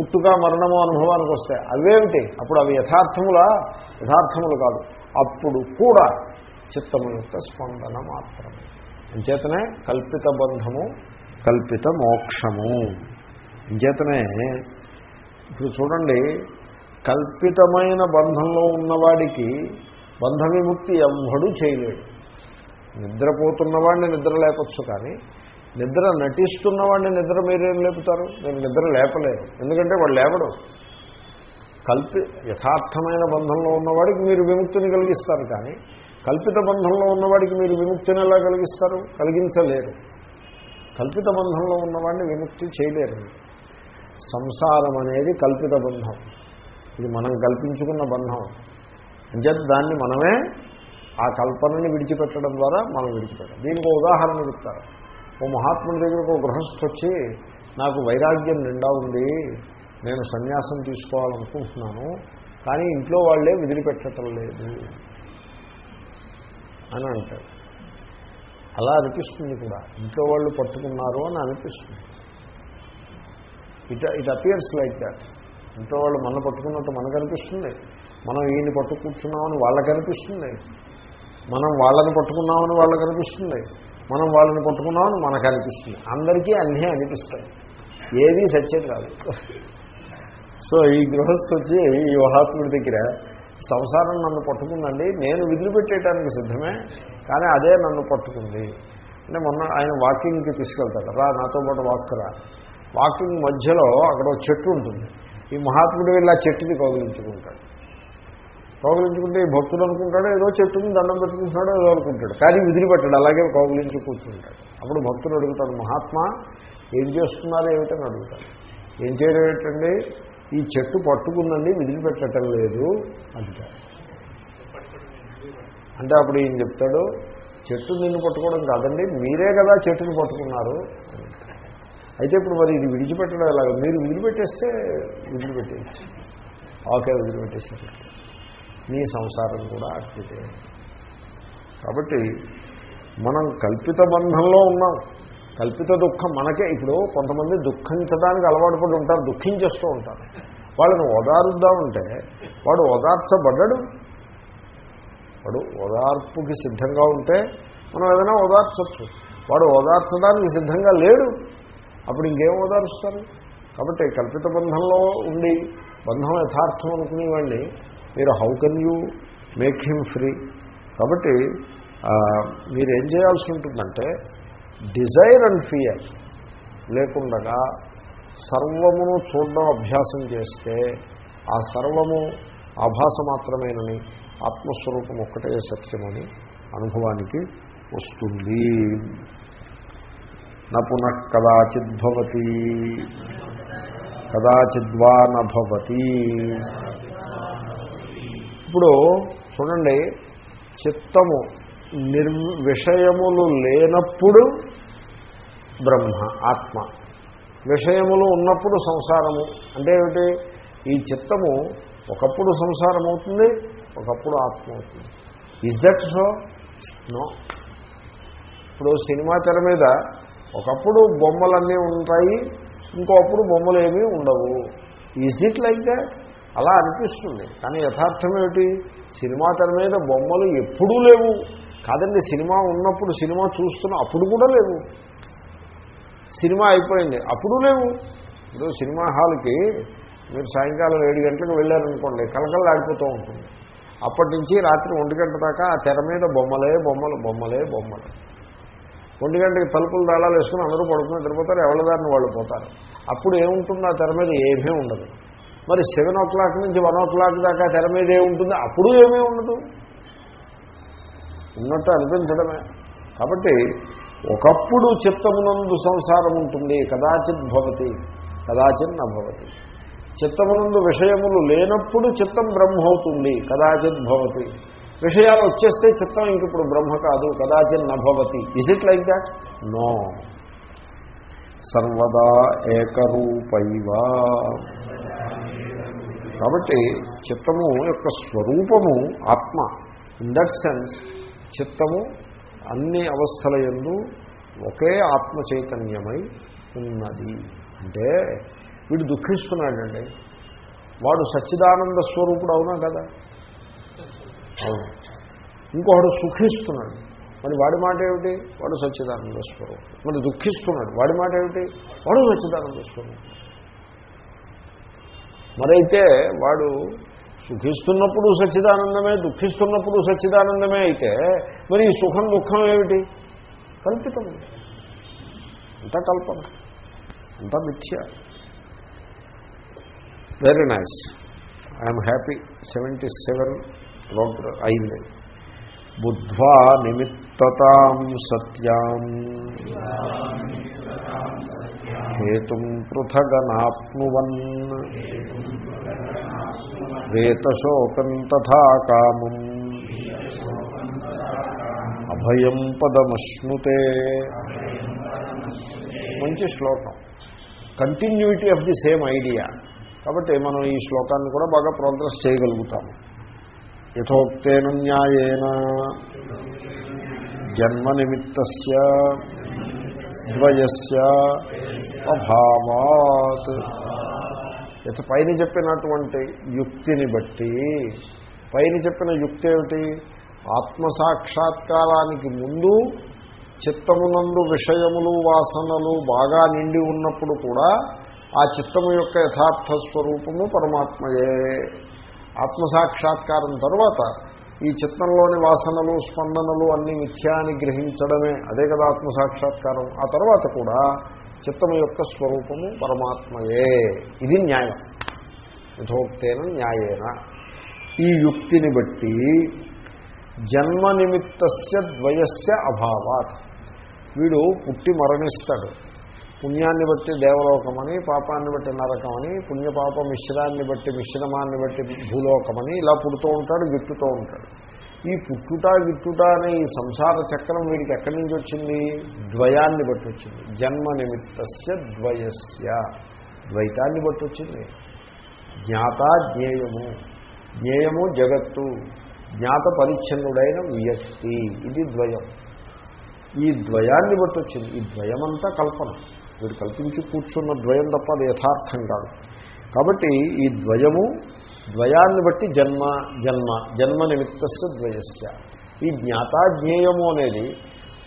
S1: పుట్టుక మరణము అనుభవానికి వస్తాయి అవేమిటి? అప్పుడు అవి యథార్థములా? యథార్థములు కాదు. అప్పుడు కూడా చిత్తము యొక్క స్పందన మాత్రమే. అంచేతనే కల్పిత బంధము కల్పిత మోక్షము. అంచేతనే ఇప్పుడు చూడండి కల్పితమైన బంధంలో ఉన్నవాడికి బంధ విముక్తి ఎవ్వడూ చేయలేడు. నిద్రపోతున్నవాడిని నిద్ర లేకొచ్చు కానీ నిద్ర నటిస్తున్న వాడిని నిద్ర మీరేం లేపుతారు? నేను నిద్ర లేపలేదు ఎందుకంటే వాడు లేవడు. కల్పి యథార్థమైన బంధంలో ఉన్నవాడికి మీరు విముక్తిని కలిగిస్తారు కానీ కల్పిత బంధంలో ఉన్నవాడికి మీరు విముక్తిని ఎలా కలిగిస్తారు? కలిగించలేరు. కల్పిత బంధంలో ఉన్నవాడిని విముక్తి చేయలేరు. సంసారం అనేది కల్పిత బంధం. ఇది మనం కల్పించుకున్న బంధం. అంచేత దాన్ని మనమే ఆ కల్పనని విడిచిపెట్టడం ద్వారా మనం విడిచిపెట్టాం దీనికి ఉదాహరణ చెప్తారు ఓ మహాత్ముడి దగ్గరకు ఒక గృహస్థ వచ్చి నాకు వైరాగ్యం నిండా ఉంది నేను సన్యాసం తీసుకోవాలనుకుంటున్నాను కానీ ఇంట్లో వాళ్ళే వదిలిపెట్టడం లేదు అని అంటాడు. అలా అనిపిస్తుంది కూడా. ఇంట్లో వాళ్ళు పట్టుకున్నారు అని అనిపిస్తుంది. It it appears like that ఇంట్లో వాళ్ళు మన పట్టుకున్నట్టు మనకు అనిపిస్తుంది. మనం ఈయన్ని పట్టు కూర్చున్నామని వాళ్ళకి అనిపిస్తుంది. మనం వాళ్ళని పట్టుకున్నామని వాళ్ళకి అనిపిస్తుంది. మనం వాళ్ళని పట్టుకున్నామని మనకు అనిపిస్తుంది. అందరికీ అన్నీ అనిపిస్తాయి. ఏది సత్యం కాదు. సో ఈ గృహస్థు వచ్చి ఈ మహాత్ముడి దగ్గర సంసారం నన్ను పట్టుకుందండి నేను వదిలిపెట్టేయడానికి సిద్ధమే కానీ అదే నన్ను పట్టుకుంది అంటే మొన్న ఆయన వాకింగ్కి తీసుకెళ్తాడు. రా నాతో పాటు వాక్ రా. వాకింగ్ మధ్యలో అక్కడ ఒక చెట్టు ఉంటుంది. ఈ మహాత్ముడు వెళ్ళి ఆ చెట్టుని కౌగిలించుకుంటాడు. కౌగిలించుకుంటే ఈ భక్తుడు అనుకుంటాడు ఏదో చెట్టుని దండం పెట్టుకుంటున్నాడో ఏదో అనుకుంటాడు. కానీ విదిలిపెట్టాడు అలాగే కౌగిలించి కూర్చుంటాడు. అప్పుడు భక్తుడు అడుగుతాడు మహాత్మా ఏం చేస్తున్నారో ఏమిటని అడుగుతాడు. ఏం చేయడం ఏంటండి? ఈ చెట్టు పట్టుకుందండి విదిలిపెట్టడం లేదు అంటాడు. అంటే అప్పుడు ఈయన చెప్తాడు? చెట్టు నిన్ను పట్టుకోవడం కాదండి మీరే కదా చెట్టుని పట్టుకున్నారు అయితే ఇప్పుడు మరి ఇది విడిచిపెట్టడం ఎలాగ? మీరు విడిపెట్టేస్తే వదిలిపెట్టేయచ్చు ఓకే వదిలిపెట్టేసారు మీ సంసారం కూడా అట్టిదే. కాబట్టి మనం కల్పిత బంధంలో ఉన్నాం. కల్పిత దుఃఖం మనకే ఇప్పుడు కొంతమంది దుఃఖించడానికి అలవాటు పడి ఉంటారు దుఃఖించేస్తూ ఉంటారు. వాళ్ళని ఓదారుద్దామంటే వాడు ఓదార్చబడ్డాడు. వాడు ఓదార్పుకి సిద్ధంగా ఉంటే మనం ఏదైనా ఓదార్చవచ్చు వాడు ఓదార్చడానికి సిద్ధంగా లేడు. అప్పుడు ఇంకేం ఓదారుస్తారు? కాబట్టి కల్పిత బంధంలో ఉండి బంధం యథార్థం అనుకునేవాడిని మీరు how can you make him free? కాబట్టి మీరు ఏం చేయాల్సి ఉంటుందంటే డిజైర్ అండ్ ఫియర్ లేకుండగా సర్వమును చూడడం అభ్యాసం చేస్తే ఆ సర్వము ఆభాస మాత్రమేనని ఆత్మస్వరూపం ఒక్కటే సత్యమని అనుభవానికి వస్తుంది. నపునః కదాచిద్భవతి కదాచిద్వా నభవతి ఇప్పుడు చూడండి చిత్తము నిర్ విషయములు లేనప్పుడు బ్రహ్మ ఆత్మ. విషయములు ఉన్నప్పుడు సంసారము. అంటే ఏమిటి? ఈ చిత్తము ఒకప్పుడు సంసారం అవుతుంది ఒకప్పుడు ఆత్మ అవుతుంది. ఇజ్ దట్ సో నో ఇప్పుడు సినిమా తెర మీద ఒకప్పుడు బొమ్మలన్నీ ఉంటాయి ఇంకోప్పుడు బొమ్మలు ఏమీ ఉండవు. ఈజ్ ఇట్ లైక్ దాట్ అలా అనిపిస్తుంది. కానీ యథార్థం ఏమిటి? సినిమా తెర మీద బొమ్మలు ఎప్పుడూ లేవు. కాదండి సినిమా ఉన్నప్పుడు సినిమా చూస్తున్న అప్పుడు కూడా లేవు. సినిమా అయిపోయింది అప్పుడు లేవు. ఇప్పుడు సినిమా హాల్కి మీరు సాయంకాలం ఏడు గంటలకు వెళ్ళారనుకోండి కలకలు ఆడిపోతూ ఉంటుంది. అప్పటి నుంచి రాత్రి ఒంటి గంట దాకా ఆ తెర మీద బొమ్మలే బొమ్మలు బొమ్మలే బొమ్మలు. ఒంటి గంటకి తలుపులు దాళాలు వేసుకుని అందరూ పడుకుని ఎవరి ఎవరిదారిని వాళ్ళు పోతారు. అప్పుడు ఏముంటుంది? ఆ తెర మీద ఏమీ ఉండదు. మరి సెవెన్ ఓ క్లాక్ నుంచి వన్ ఓ క్లాక్ దాకా తెర మీద ఏముంటుంది అప్పుడు ఏమీ ఉండదు. ఉన్నట్టు అనిపించడమే. కాబట్టి ఒకప్పుడు చిత్తమునందు సంసారం ఉంటుంది కదాచిత్ భవతి కదాచిత్ నభవతి చిత్తమునందు విషయములు లేనప్పుడు చిత్తం బ్రహ్మ అవుతుంది కదాచిత్ భవతి. విషయాలు వచ్చేస్తే చిత్తం ఇంక ఇప్పుడు బ్రహ్మ కాదు కదాచిత్ నభవతి is it like that no సర్వదా ఏకరూపైవా. కాబట్టి చిత్తము యొక్క స్వరూపము ఆత్మ. ఇన్ దట్ సెన్స్ చిత్తము అన్ని అవస్థల ఎందు ఒకే ఆత్మ చైతన్యమై ఉన్నది. అంటే వీడు దుఃఖిస్తున్నాడండి. వాడు సచ్చిదానంద స్వరూపుడు అవునా కదా? అవును. ఇంకొకడు సుఖిస్తున్నాడు. మరి వాడి మాట ఏమిటి? వాడు సచ్చిదానంద స్వరూపుడు. మరి దుఃఖిస్తున్నాడు. వాడి మాట ఏమిటి? వాడు సచ్చిదానంద స్వరూపుడు. మరైతే వాడు సుఖిస్తున్నప్పుడు సచ్చిదానందమే దుఃఖిస్తున్నప్పుడు సచ్చిదానందమే అయితే మరి ఈ సుఖం దుఃఖం ఏమిటి? కల్పితం. అంతా కల్పన అంతా మిథ్య. Very nice I'm happy seventy seven progress అయింది బుద్ధ్వా నిమిత్తతాం సత్యాం. హేతుం పృథగనాప్నువన్ వేతశోకం తథా కామం అభయం పదమశ్నుతే. మంచి శ్లోకం. Continuity of the same idea కాబట్టి మనం ఈ శ్లోకాన్ని కూడా బాగా ప్రోగ్రెస్ చేయగలుగుతాము యథోక్తేన న్యాయేన. జన్మ నిమిత్త ద్వయస్య. అభావాత్. ఇత పైన చెప్పినటువంటి యుక్తిని బట్టి పైన చెప్పిన యుక్తి ఏమిటి? ఆత్మసాక్షాత్కారానికి ముందు చిత్తమునందు విషయములు వాసనలు బాగా నిండి ఉన్నప్పుడు కూడా ఆ చిత్తము యొక్క యథార్థ స్వరూపము పరమాత్మయే. ఆత్మసాక్షాత్కారం తర్వాత ఈ చిత్తంలోని వాసనలు స్పందనలు అన్ని మిథ్యాన్ని గ్రహించడమే. అదే కదా ఆత్మసాక్షాత్కారం. ఆ తర్వాత కూడా చిత్తము యొక్క స్వరూపము పరమాత్మయే. ఇది న్యాయం. యథోక్తేన న్యాయేన. ఈ యుక్తిని బట్టి జన్మ నిమిత్తస్య ద్వయస్య అభావాత్. వీడు పుట్టి మరణిస్తాడు. పుణ్యాన్ని బట్టి దేవలోకమని పాపాన్ని బట్టి నరకమని పుణ్యపాప మిశ్రాన్ని బట్టి మిశ్రమాన్ని బట్టి భూలోకమని ఇలా పుడుతూ ఉంటాడు గిట్టుతూ ఉంటాడు. ఈ పుట్టుట గిట్టుట అనే ఈ సంసార చక్రం వీడికి ఎక్కడి నుంచి వచ్చింది? ద్వయాన్ని బట్టి వచ్చింది జన్మ నిమిత్తస్య ద్వయస్య. ద్వైతాన్ని బట్టి వచ్చింది జ్ఞాత జ్ఞేయము. జ్ఞేయము జగత్తు. జ్ఞాత పరిచ్ఛన్నుడైన వ్యక్తి. ఇది ద్వయం. ఈ ద్వయాన్ని బట్టి వచ్చింది ఈ ద్వయమంతా కల్పన. వీడు కల్పించి కూర్చున్న ద్వయం తప్ప అది యథార్థం కాదు. కాబట్టి ఈ ద్వయము ద్వయాన్ని బట్టి జన్మ జన్మ జన్మ నిమిత్తస్య ద్వయస్య. ఈ జ్ఞాతాజ్ఞేయము అనేది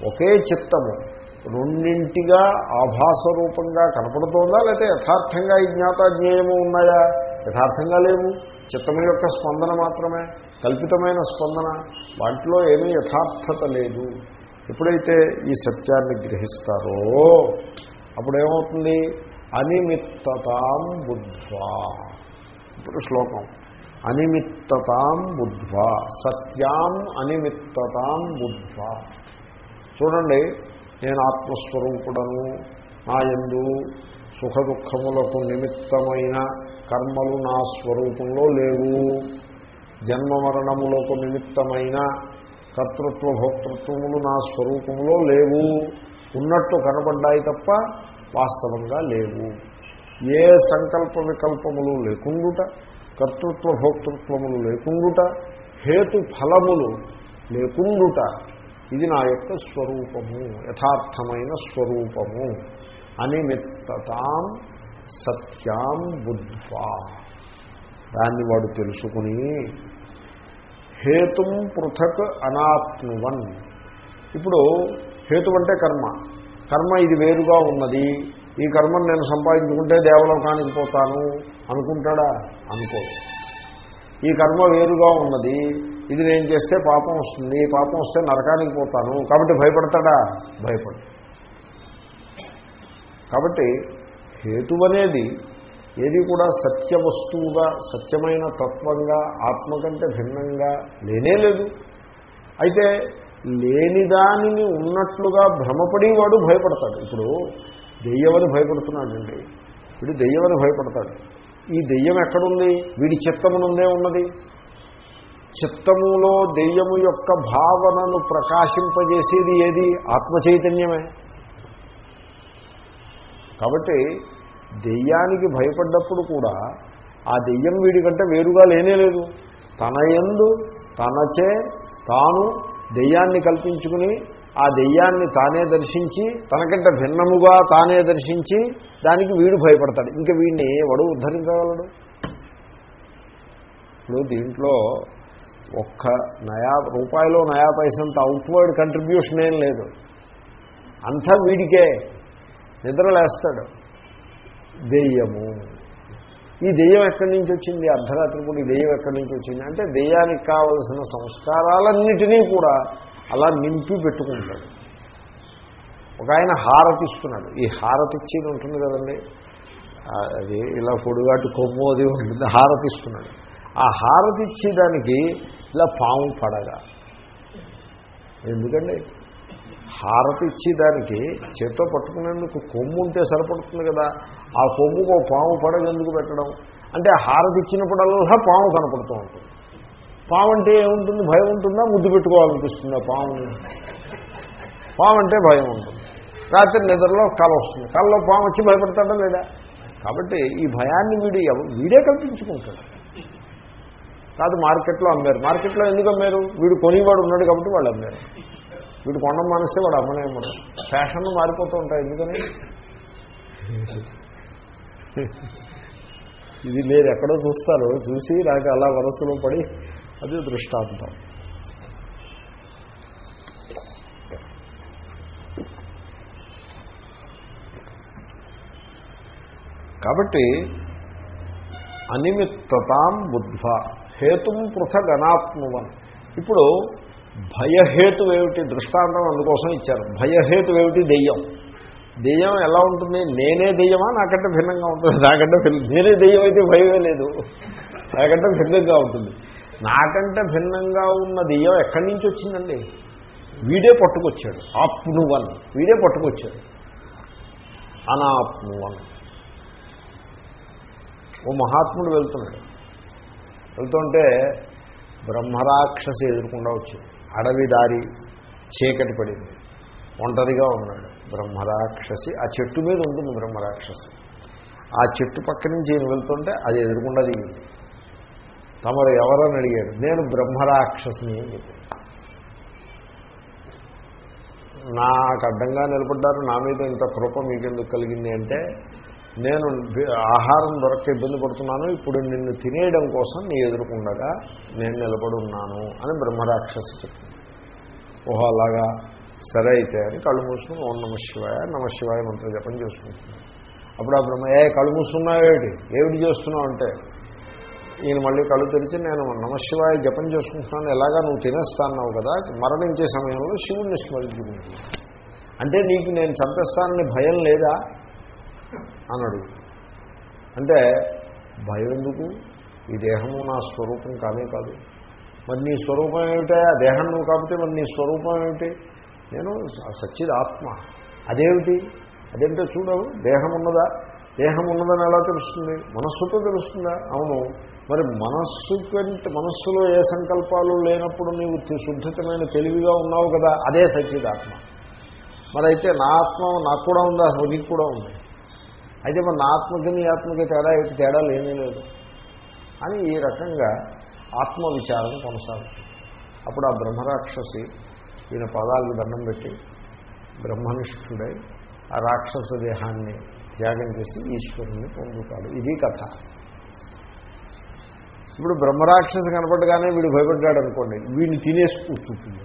S1: ఒకే చిత్తము. రెండింటిగా ఆభాస రూపంగా కనపడుతోందా లేకపోతే యథార్థంగా ఈ జ్ఞాతాజ్ఞేయము ఉన్నాయా? యథార్థంగా లేవు. చిత్తము యొక్క స్పందన మాత్రమే కల్పితమైన స్పందన. వాటిలో ఏమీ యథార్థత లేదు. ఎప్పుడైతే ఈ సత్యాన్ని గ్రహిస్తారో అప్పుడేమవుతుంది? అనిమిత్తతాం బుద్ధ్వా. ఇప్పుడు శ్లోకం. అనిమిత్తతాం బుద్ధ్వా. సత్యాం అనిమిత్తతాం బుద్ధ్వా. చూడండి నేను ఆత్మస్వరూపుడను నా ఎందు సుఖ దుఃఖములకు నిమిత్తమైన కర్మలు నా స్వరూపంలో లేవు. జన్మ మరణములకు నిమిత్తమైన కర్తృత్వ భోక్తృత్వములు నా స్వరూపంలో లేవు. ఉన్నట్టు కనబడ్డాయి తప్ప వాస్తవంగా లేవు. ఏ సంకల్ప వికల్పములు లేకుండుట కర్తృత్వ భోక్తృత్వములు లేకుండుట హేతు ఫలములు లేకుండుట ఇది నా యొక్క స్వరూపము యథార్థమైన స్వరూపము. అనిమిత్తతాం సత్యాం బుద్ధ్వా. దాన్ని వాడు తెలుసుకుని హేతుం పృథక్ అనాత్మవన్. ఇప్పుడు హేతు అంటే కర్మ. కర్మ ఇది వేరుగా ఉన్నది. ఈ కర్మను నేను సంపాదించుకుంటే దేవలోకానికి పోతాను అనుకుంటాడా? అనుకో ఈ కర్మ వేరుగా ఉన్నది ఇది నేను చేస్తే పాపం వస్తుంది పాపం వస్తే నరకానికి పోతాను. కాబట్టి భయపడతాడా? భయపడు. కాబట్టి హేతు అనేది ఏది కూడా సత్య వస్తువుగా సత్యమైన తత్వంగా ఆత్మ కంటే భిన్నంగా లేనే లేదు. అయితే లేని దానిని ఉన్నట్లుగా భ్రమపడేవాడు భయపడతాడు. ఇప్పుడు దెయ్యమని భయపడుతున్నాడండి. వీడు దెయ్యమని భయపడతాడు. ఈ దెయ్యం ఎక్కడుంది? వీడి చిత్తమునుందే ఉన్నది. చిత్తములో దెయ్యము యొక్క భావనను ప్రకాశింపజేసేది ఏది? ఆత్మ చైతన్యమే కాబట్టి దెయ్యానికి భయపడ్డప్పుడు కూడా ఆ దెయ్యం వీడికంటే వేరుగా లేనే లేదు. తన ఎందు తనచే తాను దెయ్యాన్ని కల్పించుకుని ఆ దెయ్యాన్ని తానే దర్శించి తనకంటే భిన్నముగా తానే దర్శించి దానికి వీడు భయపడతాడు. ఇంకా వీడిని వాడు ఉద్ధరించగలడు? ఇప్పుడు దీంట్లో ఒక్క నయా రూపాయలో నయా పైసంత అవుట్వర్డ్ కంట్రిబ్యూషన్ ఏం లేదు. అంతా వీడికే. నిద్రలేస్తాడు దెయ్యము. ఈ దెయ్యం ఎక్కడి నుంచి వచ్చింది? అర్ధరాత్రి కూడా ఈ దెయ్యం ఎక్కడి నుంచి వచ్చింది? అంటే దెయ్యానికి కావలసిన సంస్కారాలన్నిటినీ కూడా అలా నింపి పెట్టుకుంటాడు. ఒక ఆయన హారతి ఇస్తున్నాడు ఈ హారతి ఇచ్చేది ఉంటుంది కదండి. అది ఇలా పొడుగాటు కొమ్ము అది ఉంటుంది హారతి ఇస్తున్నాడు ఆ హారతి ఇచ్చేదానికి ఇలా పాము పడగా. ఎందుకండి? హారతి ఇచ్చేదానికి చేత్తో పట్టుకునేందుకు కొమ్ము ఉంటే సరిపడుతుంది కదా. ఆ కొమ్ముకు పాము పడగ ఎందుకు పెట్టడం? అంటే హారతి ఇచ్చినప్పుడల్లా పాము కనపడుతూ ఉంటుంది. పాము అంటే ఏముంటుంది? భయం ఉంటుందా? ముద్దు పెట్టుకోవాలనిపిస్తుందా పాముని పాము అంటే భయం ఉంటుంది. రాత్రి నిద్రలో కళ వస్తుంది. కళ్ళలో పాము వచ్చి భయపడతాడా లేదా? కాబట్టి ఈ భయాన్ని వీడు వీడే కల్పించుకుంటాడు. కాదు మార్కెట్లో అమ్మారు. మార్కెట్లో ఎందుకు అమ్మారు? వీడు కొనివాడు ఉన్నాడు కాబట్టి వాళ్ళు అమ్మారు. వీడు కొండ మానేస్తే వాడు అమ్మనే అమ్మడు. ఫ్యాషన్లు మారిపోతూ ఉంటాయి. ఎందుకని? ఇది మీరు ఎక్కడో చూస్తారు చూసి నాకు అలా వరసలో పడి అది దృష్టాంతం. కాబట్టి అనిమిత్తతాం బుద్ధ హేతుం పృథక్ ఇప్పుడు భయహేతు ఏమిటి? దృష్టాంతం అందుకోసం ఇచ్చారు. భయహేతు ఏమిటి? దెయ్యం. దెయ్యం ఎలా ఉంటుంది? నేనే దెయ్యమా? నాకంటే భిన్నంగా ఉంటుంది. నాకంటే నేనే దెయ్యం అయితే భయమే లేదు. నాకంటే భిన్నంగా ఉంటుంది. నాకంటే భిన్నంగా ఉన్న దెయ్యం ఎక్కడి నుంచి వచ్చిందండి? వీడే పట్టుకొచ్చాడు. ఆప్నువన్ వీడే పట్టుకొచ్చాడు. అనాప్నువన్ ఓ మహాత్ముడు వెళ్తున్నాడు. వెళ్తుంటే బ్రహ్మరాక్షసి ఎదుర్కొండా వచ్చింది. అడవి దారి చీకటి పడింది. ఒంటరిగా ఉన్నాడు బ్రహ్మరాక్షసి. ఆ చెట్టు మీద ఉంటుంది బ్రహ్మరాక్షసి. ఆ చెట్టు పక్క నుంచి ఈయన వెళ్తుంటే అది ఎదుర్కొండా దిగింది. తమరు ఎవరని అడిగాడు నేను బ్రహ్మరాక్షసుని అని నాకు అడ్డంగా నిలబడ్డారు. నా మీద ఇంత కృప మీకెందుకు కలిగింది అంటే నేను ఆహారం దొరక ఇబ్బంది పడుతున్నాను. ఇప్పుడు నిన్ను తినేయడం కోసం నీ ఎదుర్కొండగా నేను నిలబడి ఉన్నాను అని బ్రహ్మరాక్షసి చెప్పింది ఓహో అలాగా? సరే అయితే అని కళ్ళు మూసుకుని ఓం నమ శివాయ నమ శివాయ మంత్ర జపం చేసుకుంటున్నాను. అప్పుడు ఆ బ్రహ్మ ఏ కళ్ళు మూసుకున్నావేటి ఏమిటి చేస్తున్నావు? అంటే ఈయన మళ్ళీ కళ్ళు తెరిచి నేను నమశివాయ జపం చేసుకుంటున్నాను ఎలాగా నువ్వు తినేస్తాన్నావు కదా మరణించే సమయంలో శివుణ్ణి స్మరించుకుంటున్నాను అంటే నీకు నేను చంపేస్తానని భయం లేదా? అన్నాడు అంటే భయం ఎందుకు? ఈ దేహము నా స్వరూపం కానే కాదు. మరి నీ స్వరూపం ఏమిటా? ఆ దేహం నువ్వు కాబట్టి మరి నీ స్వరూపం ఏమిటి? నేను సచ్చిద్ ఆత్మ. అదేమిటి? అదేంటో చూడవు దేహం ఉన్నదా? దేహం ఉన్నదని ఎలా తెలుస్తుంది? మనస్సుతో తెలుస్తుందా? అవును. మరి మనస్సు కంటే మనస్సులో ఏ సంకల్పాలు లేనప్పుడు నీవు తి- శుద్ధితమైన తెలివిగా ఉన్నావు కదా అదే సచిదాత్మ మరి అయితే నా ఆత్మ నాకు కూడా ఉందా? నీకు కూడా ఉంది. అయితే మరి నా ఆత్మకి నీ ఆత్మకి తేడా ఏంటి? తేడా లేనే లేదు. అని ఈ రకంగా ఆత్మ విచారం కొనసాగుతుంది. అప్పుడు ఆ బ్రహ్మరాక్షసి ఈయన పాదాలకు దండం పెట్టి బ్రహ్మనిష్ఠుడై ఆ రాక్షస దేహాన్ని త్యాగం చేసి ఈశ్వరుణ్ణి పొందుతాడు. ఇది కథ. ఇప్పుడు బ్రహ్మరాక్షసి కనపడగానే వీడు భయపడ్డాడు అనుకోండి వీడిని తినేసి కూర్చుంటుంది.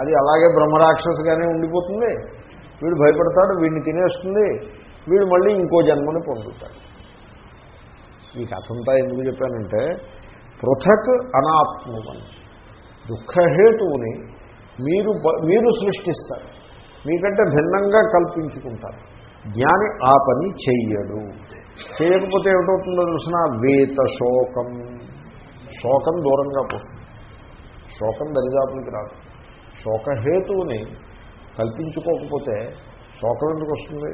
S1: అది అలాగే బ్రహ్మరాక్షసుగానే ఉండిపోతుంది వీడు భయపడతాడు వీడిని తినేస్తుంది వీడు మళ్ళీ ఇంకో జన్మని పొందుతాడు. ఈ కథంతా ఎందుకు చెప్పానంటే పృథక్ అనాత్మని దుఃఖహేతువుని మీరు మీరు సృష్టిస్తారు మీకంటే భిన్నంగా కల్పించుకుంటారు. జ్ఞాని ఆ పని చెయ్యడు. చేయకపోతే ఏమిటవుతుందో తెలిసిన? వేత శోకం. శోకం దూరంగా పోతుంది శోకం దరిదాపులకి రాదు. శోకహేతువుని కల్పించుకోకపోతే శోకం ఎందుకు వస్తుంది?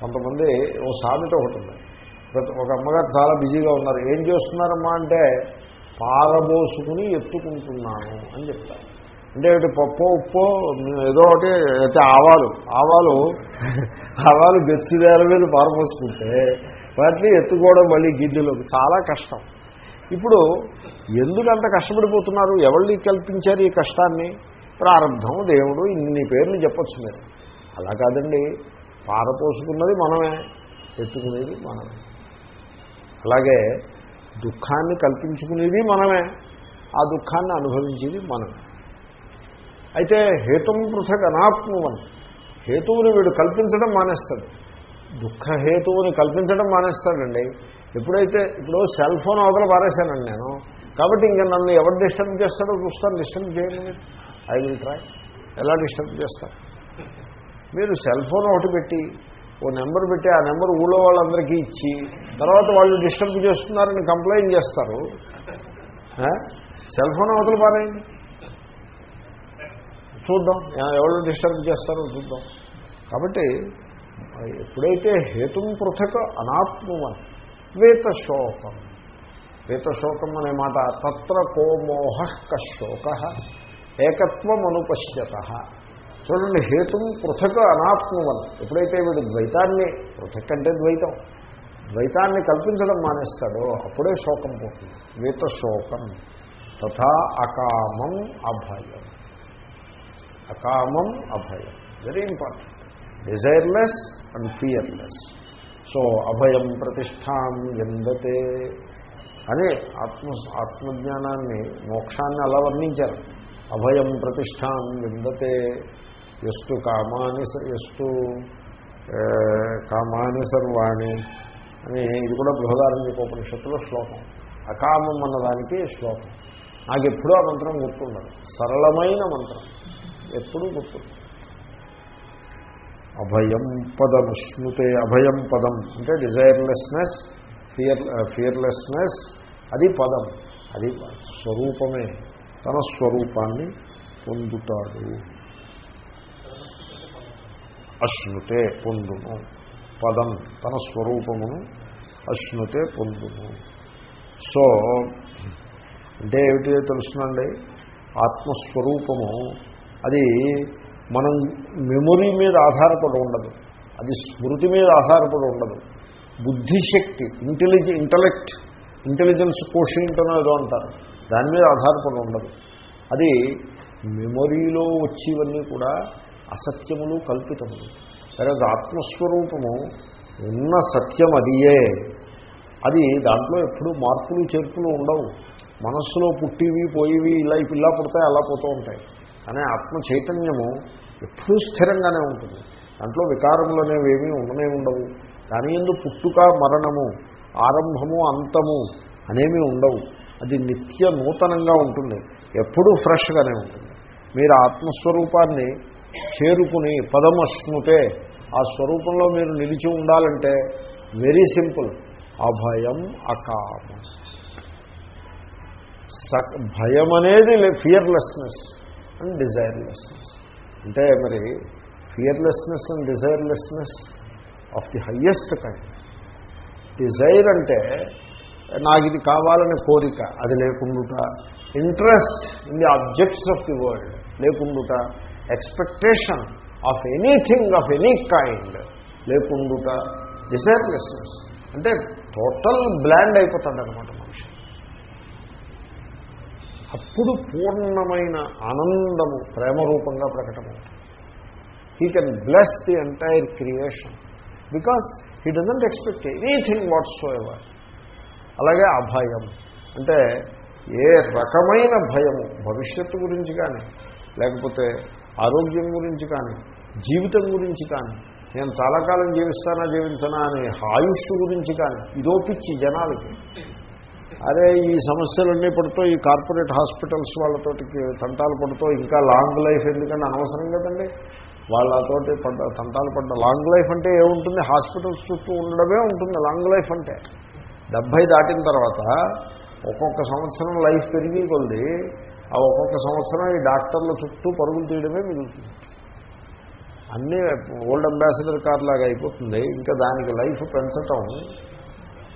S1: కొంతమంది ఓ సామెత ఒకటి ఉంది. ప్రతి- ఒక అమ్మగారు చాలా బిజీగా ఉన్నారు. ఏం చేస్తున్నారమ్మా అంటే పారబోసుకుని ఎత్తుకుంటున్నాను అని చెప్తారు. అంటే ఇటు పప్పు ఉప్పు ఏదో ఒకటి అయితే ఆవాలు. ఆవాలు ఆవాలు గచ్చిదాల మీద పారబోసుకుంటే వాటిని ఎత్తుకోవడం మళ్ళీ గిద్దెలోకి చాలా కష్టం. ఇప్పుడు ఎందుకు అంత కష్టపడిపోతున్నారు? ఎవళ్ళు కల్పించారు ఈ కష్టాన్ని? ప్రారంభం దేవుడు ఇన్ని పేర్లు చెప్పచ్చు మీరు. అలా కాదండి. పారపోసుకున్నది మనమే ఎత్తుకునేది మనమే. అలాగే దుఃఖాన్ని కల్పించుకునేది మనమే ఆ దుఃఖాన్ని అనుభవించేది మనమే. అయితే హేతుం పృథక్ అనాత్మవన్ హేతువుని వీడు కల్పించడం మానేస్తాడు. దుఃఖ హేతువుని కల్పించడం మానేస్తాడండి. ఎప్పుడైతే ఇప్పుడు సెల్ ఫోన్ అవతల పారేశానండి నేను. కాబట్టి ఇంకా నన్ను ఎవరు డిస్టర్బ్ చేస్తాడో చూస్తాను డిస్టర్బ్ చేయండి ఐ విల్ ట్రై. ఎలా డిస్టర్బ్ చేస్తారు మీరు సెల్ ఫోన్ ఒకటి పెట్టి ఓ నెంబర్ పెట్టి ఆ నెంబర్ ఊళ్ళో వాళ్ళందరికీ ఇచ్చి తర్వాత వాళ్ళు డిస్టర్బ్ చేస్తున్నారని కంప్లైంట్ చేస్తారు. సెల్ ఫోన్ అవతల పారేయండి. చూద్దాం. ఎవరు డిస్టర్బ్ చేస్తారో చూద్దాం. కాబట్టి ఎప్పుడైతే హేతుం పృథక్ అనాత్మవన్ వేతశోకం వేతశోకం అనే మాట తత్ర కోమోహ కశోక ఏకత్వం అనుపశ్యత చూడండి హేతుం పృథక్ అనాత్మవన్. ఎప్పుడైతే వీడు ద్వైతాన్ని పృథక్ అంటే ద్వైతం ద్వైతాన్ని కల్పించడం మానేస్తాడో అప్పుడే శోకం పోతుంది. వేతశోకం తథా అకామం అభయం. అకామం అభయం. Very important desireless and fearless so అభయం ప్రతిష్టాం ఎందతే అని ఆత్మ ఆత్మజ్ఞానాన్ని మోక్షాన్ని అలా వర్ణించారు. అభయం ప్రతిష్టాం విందతే. ఎస్టు కామాని ఎస్టు కామాని సర్వాణి అని ఇది కూడా బృహదారణ్యకోపనిషత్తులో శ్లోకం. అకామం అన్నదానికి శ్లోకం. నాకు ఎప్పుడూ ఆ మంత్రం గుర్తుండదు. సరళమైన మంత్రం. ఎప్పుడూ గుర్తుంది అభయం పదం స్మృతే అభయం పదం అంటే డిజైర్లెస్నెస్ ఫియర్ ఫియర్లెస్నెస్ అది పదం. అది స్వరూపమే. తన స్వరూపాన్ని పొందుతాడు. అశ్నుతే పొందును. పదం తన స్వరూపమును అశ్నుతే పొందును. సో అంటే ఏమిటి తెలుసునండి ఆత్మస్వరూపము అది మనం మెమొరీ మీద ఆధారపడి ఉండదు. అది స్మృతి మీద ఆధారపడి ఉండదు. బుద్ధిశక్తి ఇంటెలిజె ఇంటలెక్ట్ ఇంటెలిజెన్స్ కోషింట్ ఏదో అంటారు. దాని మీద ఆధారపడి ఉండదు. అది మెమొరీలో వచ్చేవన్నీ కూడా అసత్యములు కల్పితములు. సరే ఆత్మస్వరూపము ఉన్న సత్యం అదియే. అది దాంట్లో ఎప్పుడు మార్పులు చేర్పులు ఉండవు. మనస్సులో పుట్టివి పోయివి ఇలా ఇలా పుడతాయి అలా పోతూ ఉంటాయి. అనే ఆత్మ చైతన్యము ఎప్పుడూ స్థిరంగానే ఉంటుంది. దాంట్లో వికారములు అనేవి ఏమీ ఉండనే ఉండవు. దాని ఎందు పుట్టుక మరణము ఆరంభము అంతము అనేవి ఉండవు. అది నిత్య నూతనంగా ఉంటుంది. ఎప్పుడూ ఫ్రెష్గానే ఉంటుంది. మీరు ఆత్మస్వరూపాన్ని చేరుకుని పదమశ్నుతే ఆ స్వరూపంలో మీరు నిలిచి ఉండాలంటే వెరీ సింపుల్. అభయం అకామ. సక్ భయం అనేది ఫియర్లెస్నెస్ అండ్ డిజైర్లెస్నెస్ అంటే మరి fearlessness and desirelessness of the highest kind desire అంటే నాకు ఇది కావాలనే కోరిక అది లేకుండుట. Interest in the objects of the world లేకుండుట. Expectation of anything of any kind లేకుండుట. Desirelessness అంటే టోటల్ బ్లాండ్ అయిపోతాడు అనమాట అప్పుడు పూర్ణమైన ఆనందము ప్రేమరూపంగా ప్రకటమవుతుంది. He can bless the entire creation because he doesn't expect anything whatsoever అలాగే అభయం అంటే ఏ రకమైన భయము భవిష్యత్తు గురించి కానీ లేకపోతే ఆరోగ్యం గురించి కానీ జీవితం గురించి కానీ నేను చాలా కాలం జీవిస్తానా జీవించనా అనే ఆయుష్ గురించి కానీ ఇదో పిచ్చి జనాలకి. అరే ఈ సమస్యలన్నీ పడుతూ ఈ కార్పొరేట్ హాస్పిటల్స్ వాళ్ళతోటికి తంటాలు పడుతూ ఇంకా లాంగ్ లైఫ్ ఎందుకంటే అనవసరం కదండి. వాళ్ళతోటి పడ్డ తంటాలు పడ్డ లాంగ్ లైఫ్ అంటే ఏముంటుంది? హాస్పిటల్స్ చుట్టూ ఉండడమే ఉంటుంది లాంగ్ లైఫ్ అంటే. డెబ్భై దాటిన తర్వాత ఒక్కొక్క సంవత్సరం లైఫ్ పెరిగి కొద్ది ఆ ఒక్కొక్క సంవత్సరం ఈ డాక్టర్ల చుట్టూ పరుగులు తీయడమే మిగులుతుంది. అన్నీ ఓల్డ్ అంబాసిడర్ కార్ లాగా అయిపోతుంది. ఇంకా దానికి లైఫ్ పెంచటం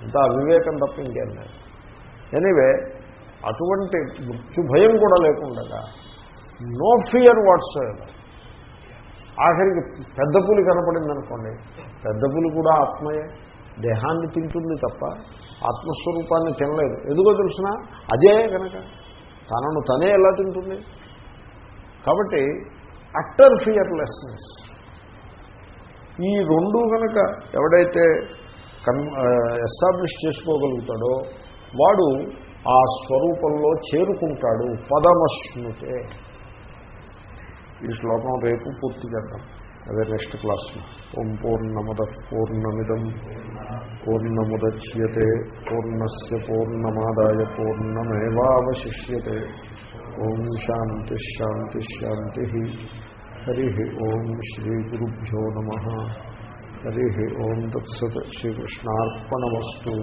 S1: ఇంత అవివేకం తప్ప ఇంకేం లేదు. ఎనీవే అటువంటి మృత్యు భయం కూడా లేకుండా నో ఫియర్ వాట్స్ ఆఖరికి పెద్ద పులి కనపడింది అనుకోండి పెద్ద పులి కూడా ఆత్మయే. దేహాన్ని తింటుంది తప్ప ఆత్మస్వరూపాన్ని తినలేదు. ఎందుకో తెలిసిన? అదే కనుక తనను తనే ఎలా తింటుంది? కాబట్టి అట్టర్ ఫియర్లెస్నెస్ ఈ రెండు కనుక ఎవడైతే కన్ ఎస్టాబ్లిష్ చేసుకోగలుగుతాడో వాడు ఆ స్వరూపంలో చేరుకుంటాడు పదమశ్నుతే. ఈ శ్లోకం రేపు పూర్తి చేద్దాం. అదే నెక్స్ట్ క్లాస్లో. ఓం పూర్ణమద పూర్ణమిదం. పూర్ణముద్యతే పూర్ణస్ పూర్ణమాదాయ పూర్ణమేవాశిష్యతే ఓం శాంతి శాంతి శాంతి హరి ఓం శ్రీ గురుభ్యో నమ. హరి ఓం తత్సత్ శ్రీకృష్ణార్పణమస్తు